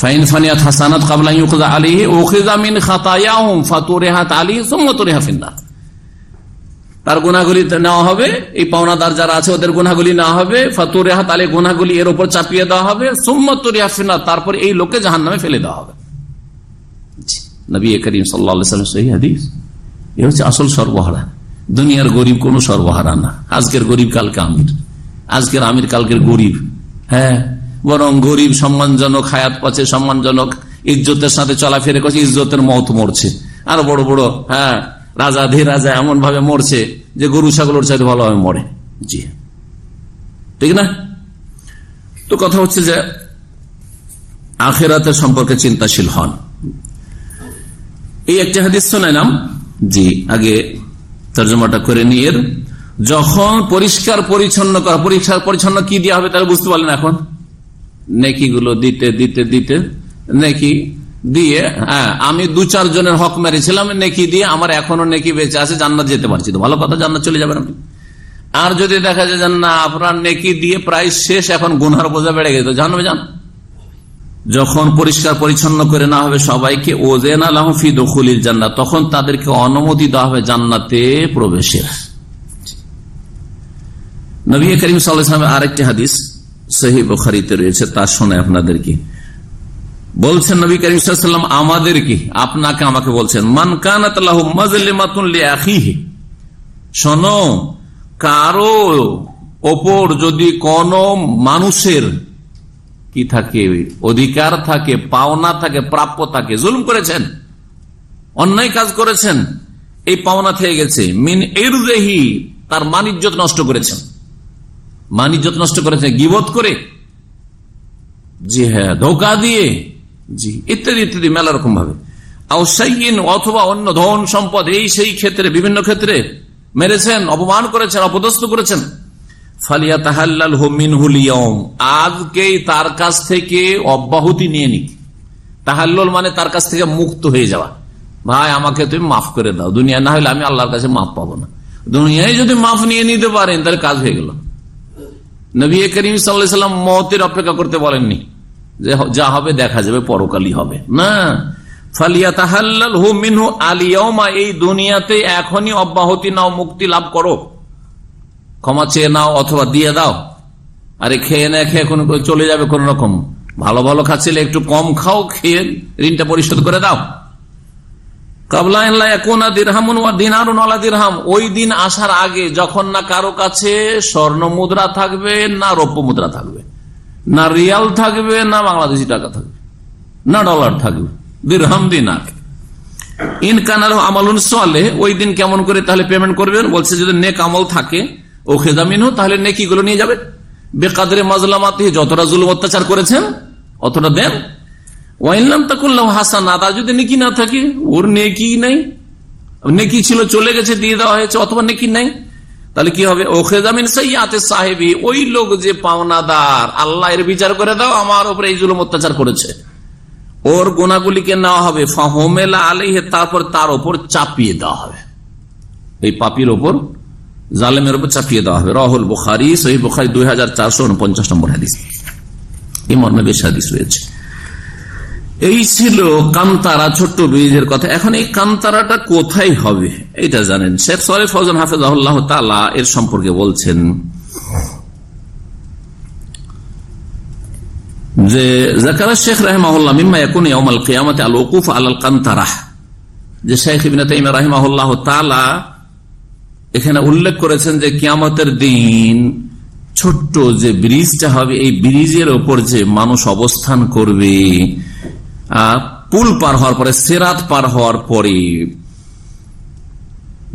[SPEAKER 1] ফাইন ফানিয়াত হাসানাত কাবলা ইউকদা আলাইহি, উখিযা মিন খাতায়াহুম, ফাতুরিহাত আলাইহি, সুম্মা তুরিহা তার গুনাগুলি নেওয়া হবে, এই পাওনাদার যারা আছে ওদের গুনাগুলি নেওয়া হবে ফাতুরিহাত আলী গুনাগুলি এর উপর চাপিয়ে দেওয়া হবে, সুম্মা তুরিহা তারপর এই লোককে জাহান্নামে ফেলে দেওয়া হবে। আসল দুনিয়ার গরিব কোন সর্বহারা না। আজকের গরিব কালকে আমির। আজকের আমির কালকের গরিব। হ্যাঁ বরং গরিব সম্মানজনক, হায়াত সম্মানজনক, ইজ্জতের সাথে চলাফেরা করছে, ইজ্জতের মত মরছে। আর বড় বড় হ্যাঁ রাজা ধে রাজা এমন ভাবে মরছে যে গরু, ছাগলের চাইতে ভালোভাবে মরে। জি। ঠিক না? তো কথা হচ্ছে যে আখেরাতের সম্পর্কে চিন্তাশীল হন। এই একটি হাদিস শোনাইলাম। জি, আগে তর্জমাটা করে নিয়ে যখন পরিষ্কার পরিচ্ছন্ন করা, পরিষ্কার পরিচ্ছন্ন কি দেওয়া হবে তাহলে বুঝতে পারলেন এখন? নেকি গুলো দিতে দিতে দিতে, নেকি দিয়ে হ্যাঁ আমি দু চার জনের হক মেরেছিলাম, নেকি দিয়ে আমার এখনও নেকি বেঁচে আছে, জান্নাত যেতে পারছি তো। ভালো কথা, জান্নাত চলে যাবেন আপনি। আর যদি দেখা যায় না, আপনার নেকি দিয়ে প্রায় শেষ এখন গুনহার বোঝা বেড়ে গেছে জানবে জান যখন পরিষ্কার পরিচ্ছন্ন করে না হবে সবাইকে ওজেন আলহফি দখলিল জান্নাত, তখন তাদেরকে অনুমতি দেওয়া হবে জান্নাতে প্রবেশের। নবী করিম সাল্লামের আরেকটি হাদিস সহি বখারিতে রয়েছে, তা শোনে আপনাদেরকে বলছেন নবী করিম সাল্লাম আমাদেরকে আপনাকে আমাকে বলছেন, মান কানাত শোনো, কারও ওপর যদি কোন মানুষের কি থাকে, অধিকার থাকে, পাওনা থাকে, প্রাপ্য থাকে, জুলুম করেছেন, অন্যায় কাজ করেছেন, এই পাওনা থেকে গেছে, মিন এর তার মানিজ্যত নষ্ট করেছেন। মানিজ্যত নষ্ট করেছেন, গিবত করে, জি হ্যাঁ ধোকা দিয়ে জি, ইত্যাদি ইত্যাদি, মেলা রকম ভাবে অথবা অন্য ধন সম্পদ, এই সেই ক্ষেত্রে, বিভিন্ন ক্ষেত্রে মেরেছেন, অপমান করেছেন, অপদস্থ করেছেন। ফালিয়া তাহাল্লাল হোমিনহুলিয়ম আজকেই তার কাছ থেকে অব্যাহতি নিয়ে নিক। তাহাল্লুল মানে তার কাছ থেকে মুক্ত হয়ে যাওয়া। ভাই, আমাকে তুমি মাফ করে দাও। দুনিয়া না হলে আমি আল্লাহর কাছে মাফ পাবো না। দুনিয়ায় যদি মাফ নিয়ে নিতে পারেন, তাহলে কাজ হয়ে গেল। নবী করিম সাল্লাম মতের অপেক্ষা করতে বলেননি। যে হবে দেখা যাবে, পরকালই হবে। না। ফালিয়া তাহাল্লাল হু মিনহু আলিয়মা এই দুনিয়াতে এখনই অব্যাহতি নাও, মুক্তি লাভ করো। ক্ষমা চেয়ে নাও অথবা দিয়ে দাও। আরে খেয়ে না, খেয়ে কোন চলে যাবে কোন রকম। ভালো ভালো খাচ্ছিলে, একটু কম খাও, খেয়ে ঋণটা পরিশোধ করে দাও। ওই দিন আসার আগে যখন না কারও কাছে স্বর্ণ মুদ্রা থাকবে, না রৌপ্য মুদ্রা থাকবে। না রিয়াল থাকবে, না বাংলাদেশি টাকা থাকবে, না ডলার থাকবে। দিরহাম আগে ইনকানার আমলুন চলে ওই দিন কেমন করে তাহলে পেমেন্ট করবেন? বলছে যদি নেক আমল থাকে, ও খেদামিন তাহলে নেকি গুলো নিয়ে যাবে। বেকাদরে মাজলামাতে যতটা জুলুম অত্যাচার করেছেন, অতটা দেন। ওয়াইনলাম তাকুল্লাহ হাসান যদি নেকি না থাকে, ওর নেকি নাই। নেকি ছিল, চলে গেছে, দিয়ে দেওয়া হয়েছে, অথবা নেকি নাই। তাহলে কি হবে? ও খেজামিন সৈয়াতে সাহেবি, ওই লোক যে পাওনাদার, আল্লাহ এর বিচার করে দাও, আমার উপরে এই জুলুম অত্যাচার করেছে। ওর গোনাগুলিকে নেওয়া হবে, ফাহমেলা আলিহে তারপর তার ওপর চাপিয়ে দেওয়া হবে। এই পাপির ওপর জালেমের উপর চাপিয়ে দেওয়া হবে। রহুল বুখারি সহি বুখারি দুই হাজার চারশো উনপঞ্চাশ নম্বর হাদিস। এই মর্মে বেশ হাদিস রয়েছে। এই ছিল কান্তারা, ছোট্ট বীজের কথা। এখন এই কান্তারাটা কোথায় হবে? এটা জানেন। শেখ সরে ফজন হাফেজ তালা এর সম্পর্কে বলছেন যে জাকারা শেখ রাহমাহুল্লাহ মিম্মা আল ওকুফ আলাল কান্তারাহ যে শেখ রাহিমাহুল্লাহ এখানে উল্লেখ করেছেন যে, কিয়ামতের দিন ছোট্ট যে ব্রিজটা হবে, এই ব্রিজের ওপর যে মানুষ অবস্থান করবে পুল পার হওয়ার পরে, সেরাত পার হওয়ার পরে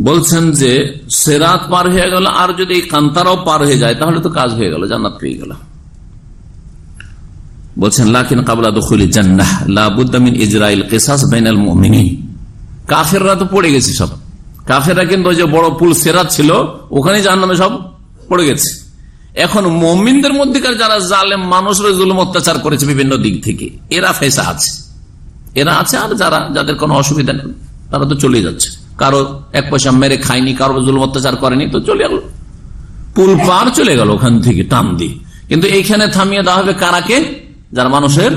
[SPEAKER 1] বলছেন যে, সেরাত পার হয়ে গেল, আর যদি কান্তারাও পার হয়ে যায়, তাহলে তো কাজ হয়ে গেল, জান্নাত পেয়ে গেল। বলছেন, লাকিন কাবলা দখলি জান্নাহ লাবুদ্দামিন ইসরায়েল কেসাস বেনাল মমিনী কাফেররা তো পড়ে গেছে সব। কাফেররা কিন্তু যে বড় পুল সেরাত ছিল ওখানে জাহান নামে সব পড়ে গেছে। এখন মমিনদের মধ্যেকার যারা জালেম, মানুষের জুলুম, অত্যাচার করেছে বিভিন্ন দিক থেকে, এরা ফেসা আছে। এরা আছে আর যারা, যাদের কোনো অসুবিধা নেই, তারা তো চলে যাচ্ছে। কারও এক পয়সা মেরে খায়নি, কারও জুলুম, অত্যাচার করেনি, তো চলে গেল। পুল পার চলে গেল ওখান থেকে, টান দিয়ে। কিন্তু এইখানে থামিয়ে দেওয়া হবে কারাকে যারা মানুষের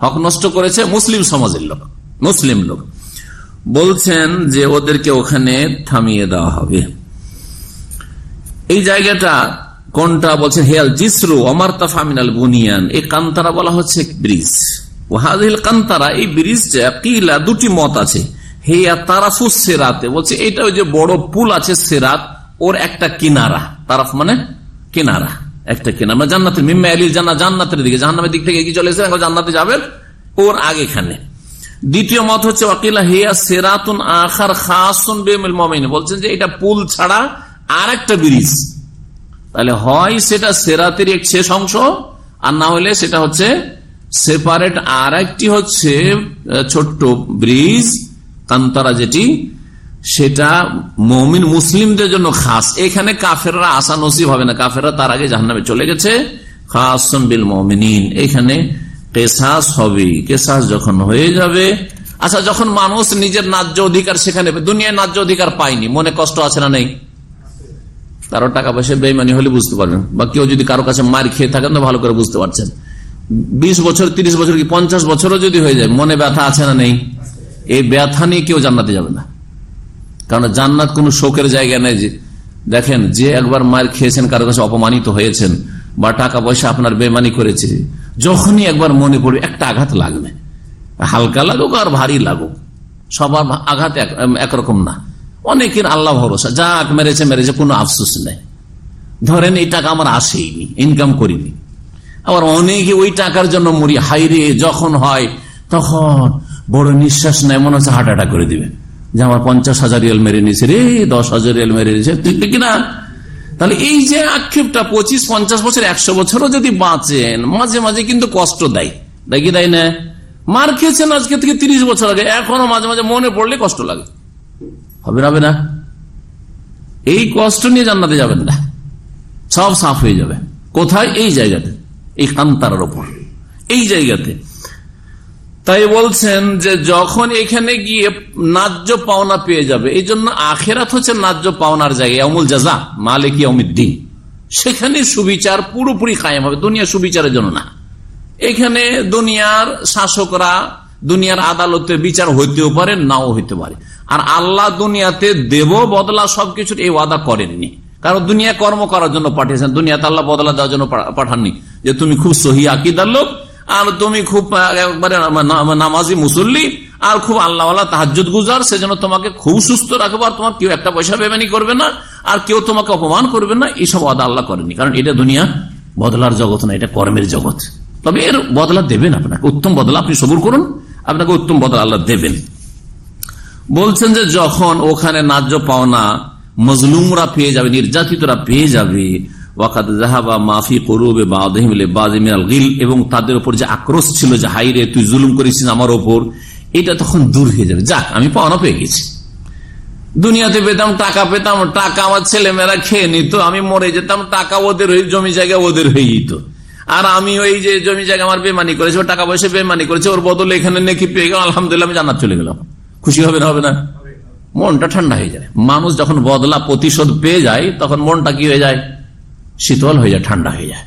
[SPEAKER 1] হক নষ্ট করেছে মুসলিম সমাজের লোক, মুসলিম লোক। বলছেন যে ওদেরকে ওখানে থামিয়ে দেওয়া হবে। এই জায়গাটা কোনটা বলছেন, হেয়াল জিসরু অমার তাফামিনাল বুনিয়ান। এই কান্তারা বলা হচ্ছে ব্রিজ। ওয়াহাদিল কান্তারা, এই ব্রিজটা কিলা দুটি মত আছে। হেয়া তারাফুস সেরাতে বলছে এটা ওই যে বড় পুল আছে সেরাত, ওর একটা কিনারা। তারাফ মানে কিনারা, একটা কিনারা। মানে জান্নাতের মিম্মা আলী জান্না জান্নাতের দিকে। জাহান্নামের দিক থেকে কি চলে এসে জান্নাতে যাবেন, ওর আগেখানে। দ্বিতীয় মত হচ্ছে ওয়াকিলা হেয়া সেরাতুন আখার খাসুন বেমিল মমিন বলছেন যে এটা পুল ছাড়া আর একটা ব্রিজ। তাহলে হয় সেটা সেরাতের এক শেষ অংশ, আর না হলে সেটা হচ্ছে সেপারেট আর একটি হচ্ছে ছোট্ট ব্রিজ কান্তারা যেটি, সেটা মমিন মুসলিমদের জন্য খাস। এখানে কাফেররা আসা নসিব হবে না। কাফেররা তার আগে জাহান্নামে চলে গেছে। খাসন বিল মমিনিন। এখানে কেসাস হবে। কেসাস যখন হয়ে যাবে আচ্ছা যখন মানুষ নিজের ন্যায্য অধিকার সেখানে, দুনিয়ায় ন্যায্য অধিকার পায়নি, মনে কষ্ট আছে না নেই? কারও টাকা পয়সা বেইমানি হলে বুঝতে পারবেন। বা কেউ যদি কারও কাছে মার খেয়ে থাকেন, তো ভালো করে বুঝতে পারছেন। বিশ বছর, তিরিশ বছর কি পঞ্চাশ বছরও যদি হয়ে যায়, মনে ব্যথা আছে না নেই? এই ব্যথা নিয়ে কেউ জান্নাতে যাবে না। কারণ জান্নাত কোন শোকের জায়গা নেই যে, দেখেন, যে একবার মার খেয়েছেন, কারও কাছে অপমানিত হয়েছেন, বা টাকা পয়সা আপনার বেমানি করেছে, যখনই একবার মনে পড়বে, একটা আঘাত লাগবে। হালকা লাগুক আর ভারী লাগুক। সবার আঘাত একরকম না। অনেকের আল্লাহ ভরসা। যাক, মেরেছে মেরেছে, কোনো আফসোস নেই। ধরেন, এই টাকা আমার আসেইনি ইনকাম করিনি। আবার অনেকে ওই টাকার জন্য মরি। হাইরে যখন হয়, তখন বড় নিঃশ্বাস নেয়, মনে হচ্ছে হার্ট অ্যাটাক করে দিবে। যে আমার পঞ্চাশ হাজার রিয়াল মেরে নিয়েছে রে, দশ হাজার রিয়াল মেরে নিয়েছে ঠিক না তাহলে এই যে আক্ষেপটা, পঁচিশ, পঞ্চাশ বছর, একশো বছরও যদি বাঁচেন, মাঝে মাঝে কিন্তু কষ্ট দেয়। দেখি দেয় না? মার খেয়েছেন আজকে থেকে তিরিশ বছর আগে, এখনও মাঝে মাঝে মনে পড়লে কষ্ট লাগে। হবে না হবে না। এই কষ্ট নিয়ে জান্নাতে যাবেন না। সব সাফ হয়ে যাবে। কোথায়? এই জায়গাতে। এই কান্তার ওপর। এই জায়গাতে। তাই বলছেন যে যখন এখানে গিয়ে ন্যায্য পাওনা পেয়ে যাবে, এই জন্য আখেরাত হচ্ছে ন্যায্য পাওনার জায়গায় অমুল জাজা, মালিক অমিদ্দিন সেখানে সুবিচার পুরোপুরি কায়েম হবে। দুনিয়া সুবিচারের জন্য না। এখানে দুনিয়ার শাসকরা, দুনিয়ার আদালতে বিচার হইতেও পারে, নাও হইতে পারে। আর আল্লাহ দুনিয়াতে দেব, বদলা সবকিছুর এই ওয়াদা করেননি। কারণ দুনিয়া কর্ম করার জন্য পাঠিয়েছেন, দুনিয়াতে আল্লাহ বদলা দেওয়ার জন্য পাঠাননি। যে তুমি খুব সহি আকিদার লোক, আর তুমি খুব একবারে নামাজি মুসল্লি, আর খুব আল্লাহ তাহাজুদ গুজার, সেজন্য তোমাকে খুব সুস্থ রাখব, আর তোমার কেউ একটা পয়সা বেমানি করবে না, আর কেউ তোমাকে অপমান করবে না, এইসব আদা আল্লাহ করেনি কারণ এটা দুনিয়া বদলার জগৎ না, এটা কর্মের জগৎ। তবে এর বদলা দেবেন আপনাকে। উত্তম বদলা আপনি সবুর করুন, আপনাকে উত্তম বদলা আল্লাহ দেবেন। বলছেন যে যখন ওখানে ন্যায্য পাওনা মজলুমরা পেয়ে যাবে, নির্যাতিতরা পেয়ে যাবে, ওয়াকাদ জাহাবা মাফি করুবে গিল, এবং তাদের উপর যে আক্রোশ ছিল যে হাইরে তুই জুলুম করেছিস আমার ওপর এটা তখন দূর হয়ে যাবে। যাক, আমি পাওনা পেয়ে গেছি। দুনিয়াতে পেতাম, টাকা পেতাম, টাকা আমার ছেলে মেয়েরা খেয়ে নিত, আমি মরে যেতাম, টাকা ওদের হয়ে জমি জায়গা ওদের হয়ে যেত আর আমি ওই যে জমি জায়গা আমার বেমানি করেছে টাকা পয়সা বেমানি করেছে, ওর বদলে এখানে নেকি পেয়ে গেলাম, আলহামদুলিল্লাহ আমি জানার চলে গেলাম। খুশি হবে না হবে না? মনটা ঠান্ডা হয়ে যায়। মানুষ যখন বদলা প্রতিশোধ পেয়ে যায়, তখন মনটা কি হয়ে যায়? শীতল হয়ে যায়, ঠান্ডা হয়ে যায়।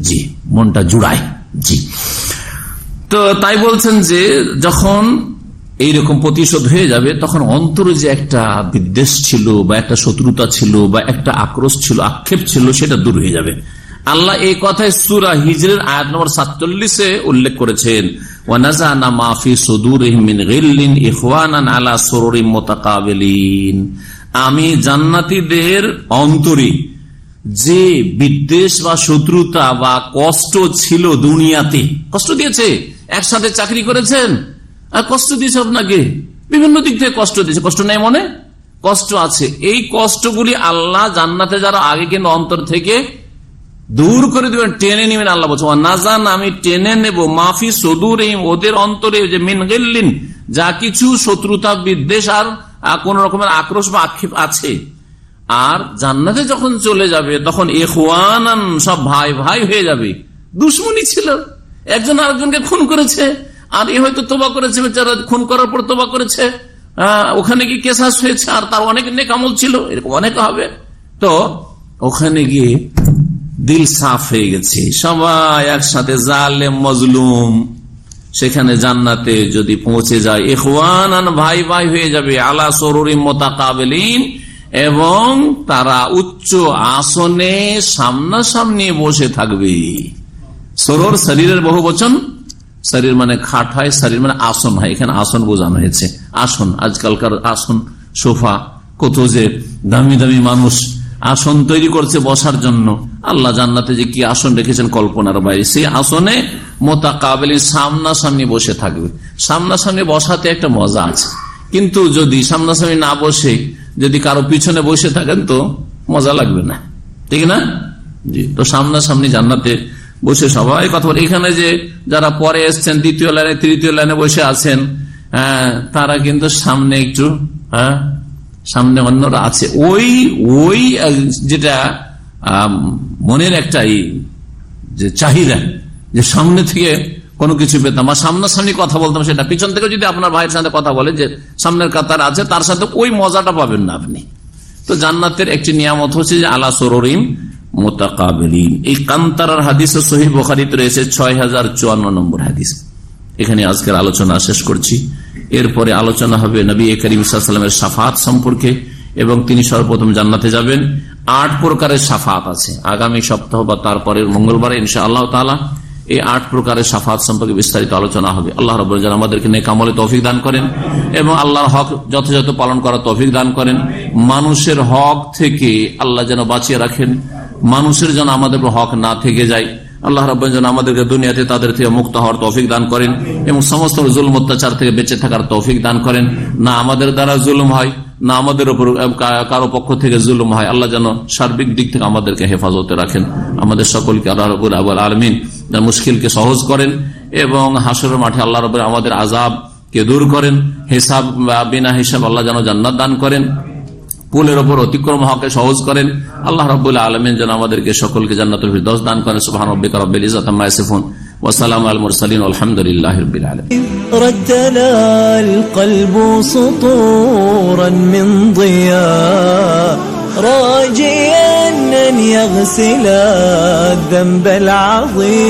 [SPEAKER 1] জি, মনটা জুড়ায়। জি। তো তাই বলছেন যে, যখন এইরকম প্রতিশোধ হয়ে যাবে, তখন অন্তরে যে একটা বিদ্বেষ ছিল, বা একটা শত্রুতা ছিল, বা একটা আক্রোশ ছিল, আক্ষেপ ছিল, সেটা দূর হয়ে যাবে। আল্লাহ এই কথায় সুরা হিজরের আয়াত নম্বর সাতচল্লিশে উল্লেখ করেছেন ونزعنا ما في صدورهم من غل إخوانا على سرر متقابلين আমি জান্নাতীদের অন্তরে যে বিদ্বেষ বা শত্রুতা বা কষ্ট ছিল দুনিয়াতে কষ্ট দিয়েছে একসাথে চাকরি করেছেন আর কষ্ট দিয়েছে আপনাকে বিভিন্ন দিক থেকে কষ্ট দিয়েছে কষ্ট নেই মনে কষ্ট আছে এই কষ্টগুলি আল্লাহ জান্নাতে যারা আগে কিন্তু অন্তর থেকে দূর করে দেবেন, টেনে নিবেন আল্লাহ বলছে না জান আমি টেনে নেব, মাফি সদুর ওদের অন্তরে যে মিন গেল্লিন, যা কিছু শত্রুতা, বিদ্বেষ আর কোন রকমের আক্রোশ বা আক্ষেপ আছে। আর জান্নাতে যখন চলে যাবে, তখন এখান সব ভাই ভাই হয়ে যাবে। দুশ্মনী ছিল। একজন আরেকজনকে খুন করেছে। আর এ হয়তো তোবা করেছে বেচারা খুন করার পর তোবা করেছে। ওখানে গিয়ে কেসাস হয়েছে, আর তার অনেক নেকামল ছিল, এরকম অনেক হবে। তো ওখানে গিয়ে দিল সাফ হয়ে গেছে। সবাই একসাথে জালে মজলুম। সেখানে জান্নাতে যদি পৌঁছে যায় এখান ভাই ভাই হয়ে যাবে, আলা সরুরি মোতাকাবেলিন। এবং তারা উচ্চ আসনে সামনাসামনি বসে থাকবে। সরোর শরীরের বহু বচন, শরীর মানে খাট হয়, শরীর মানে আসন হয়। এখানে আসন বোঝানো হয়েছে। আসন, আজকালকার আসন, সোফা, কত যে দামি দামি মানুষ। আসন তৈরি করছে বসার জন্য। আল্লাহ জান্নাতে যে কি আসন রেখেছেন কল্পনার বাইরে। সেই আসনে মোতা মোতাকাবেলি সামনাসামনি বসে থাকবে। সামনাসামনি বসাতে একটা মজা আছে। কিন্তু যদি সামনাসামনি না বসে, যদি কারও পিছনে বসে থাকেন তো মজা লাগবে না। ঠিক না? জি, তো সামনাসামনি জান্নাতে বসে সবাই কথা বলে। এখানে যে যারা পরে এসছেন, দ্বিতীয় লাইনে, তৃতীয় লাইনে বসে আছেন হ্যাঁ তারা কিন্তু সামনে একটু হ্যাঁ সামনে অন্যরা আছে। ওই ওই যেটা মনের একটাই যে চাহিদা, যে সামনে থেকে কোনো কিছু পেতাম আর সামনাসামনি কথা বলতাম সেটা। পিছন থেকে যদি আপনার ভাইয়ের সাথে কথা বলে যে সামনের কাতার আছে, তার সাথে ওই মজাটা পাবেন না আপনি। তো জান্নাতের একটি নিয়ামত হচ্ছে যে আলা সরিম মোতাকাবিন এই কান্তারার হাদিস সহি বখারিতে রয়েছে ছয় হাজার চুয়ান্ন নম্বর হাদিস। এখানে আজকের আলোচনা শেষ করছি। এরপরে আলোচনা হবে নবী করিম সাল্লামের সাফাত সম্পর্কে এবং তিনি সর্বপ্রথম জান্নাতে যাবেন। আট প্রকারের সাফাত আছে। আগামী সপ্তাহ বা তারপরের মঙ্গলবারে ইনশা আল্লাহ তালা এই আট প্রকারের সাফাত সম্পর্কে বিস্তারিত আলোচনা হবে। আল্লাহ রব আমাদেরকে নেকামলে তৌফিক দান করেন এবং আল্লাহর হক যথাযথ পালন করার তৌফিক দান করেন। মানুষের হক থেকে আল্লাহ যেন বাঁচিয়ে রাখেন। মানুষের যেন আমাদের হক না থেকে যায়। আল্লাহ যেন আমাদেরকে দুনিয়াতে তাদের থেকে মুক্ত হওয়ার তৌফিক দান করেন এবং সমস্ত জুলম অত্যাচার থেকে বেঁচে থাকার তৌফিক দান করেন। না আমাদের দ্বারা জুলুম হয়, না আমাদের উপর কারও পক্ষ থেকে জুলুম হয়। আল্লাহ যেন সার্বিক দিক থেকে আমাদেরকে হেফাজতে রাখেন। আমাদের সকলকে আল্লাহ রবুল আবুল আলমিন মুশকিলকে সহজ করেন এবং হাসরের মাঠে আল্লাহ রব আমাদের আজাব কে দূর করেন। হিসাব বিনা হিসাব আল্লাহ যেন জান্নাত দান করেন। পুলের ওপর অতিক্রম হকে সহজ করেন আল্লাহ রবুল্লা আলমিন যেন আমাদেরকে সকলকে জান্নাতুল দশ দান করেন সুবাহ রব্বিক রব্বিল ইজাত মাইসিফুন وسلام على المرسلين والحمد لله رب العالمين
[SPEAKER 2] رتلى القلب سطورا من ضياء راجيا أن يغسل الذنب العظيم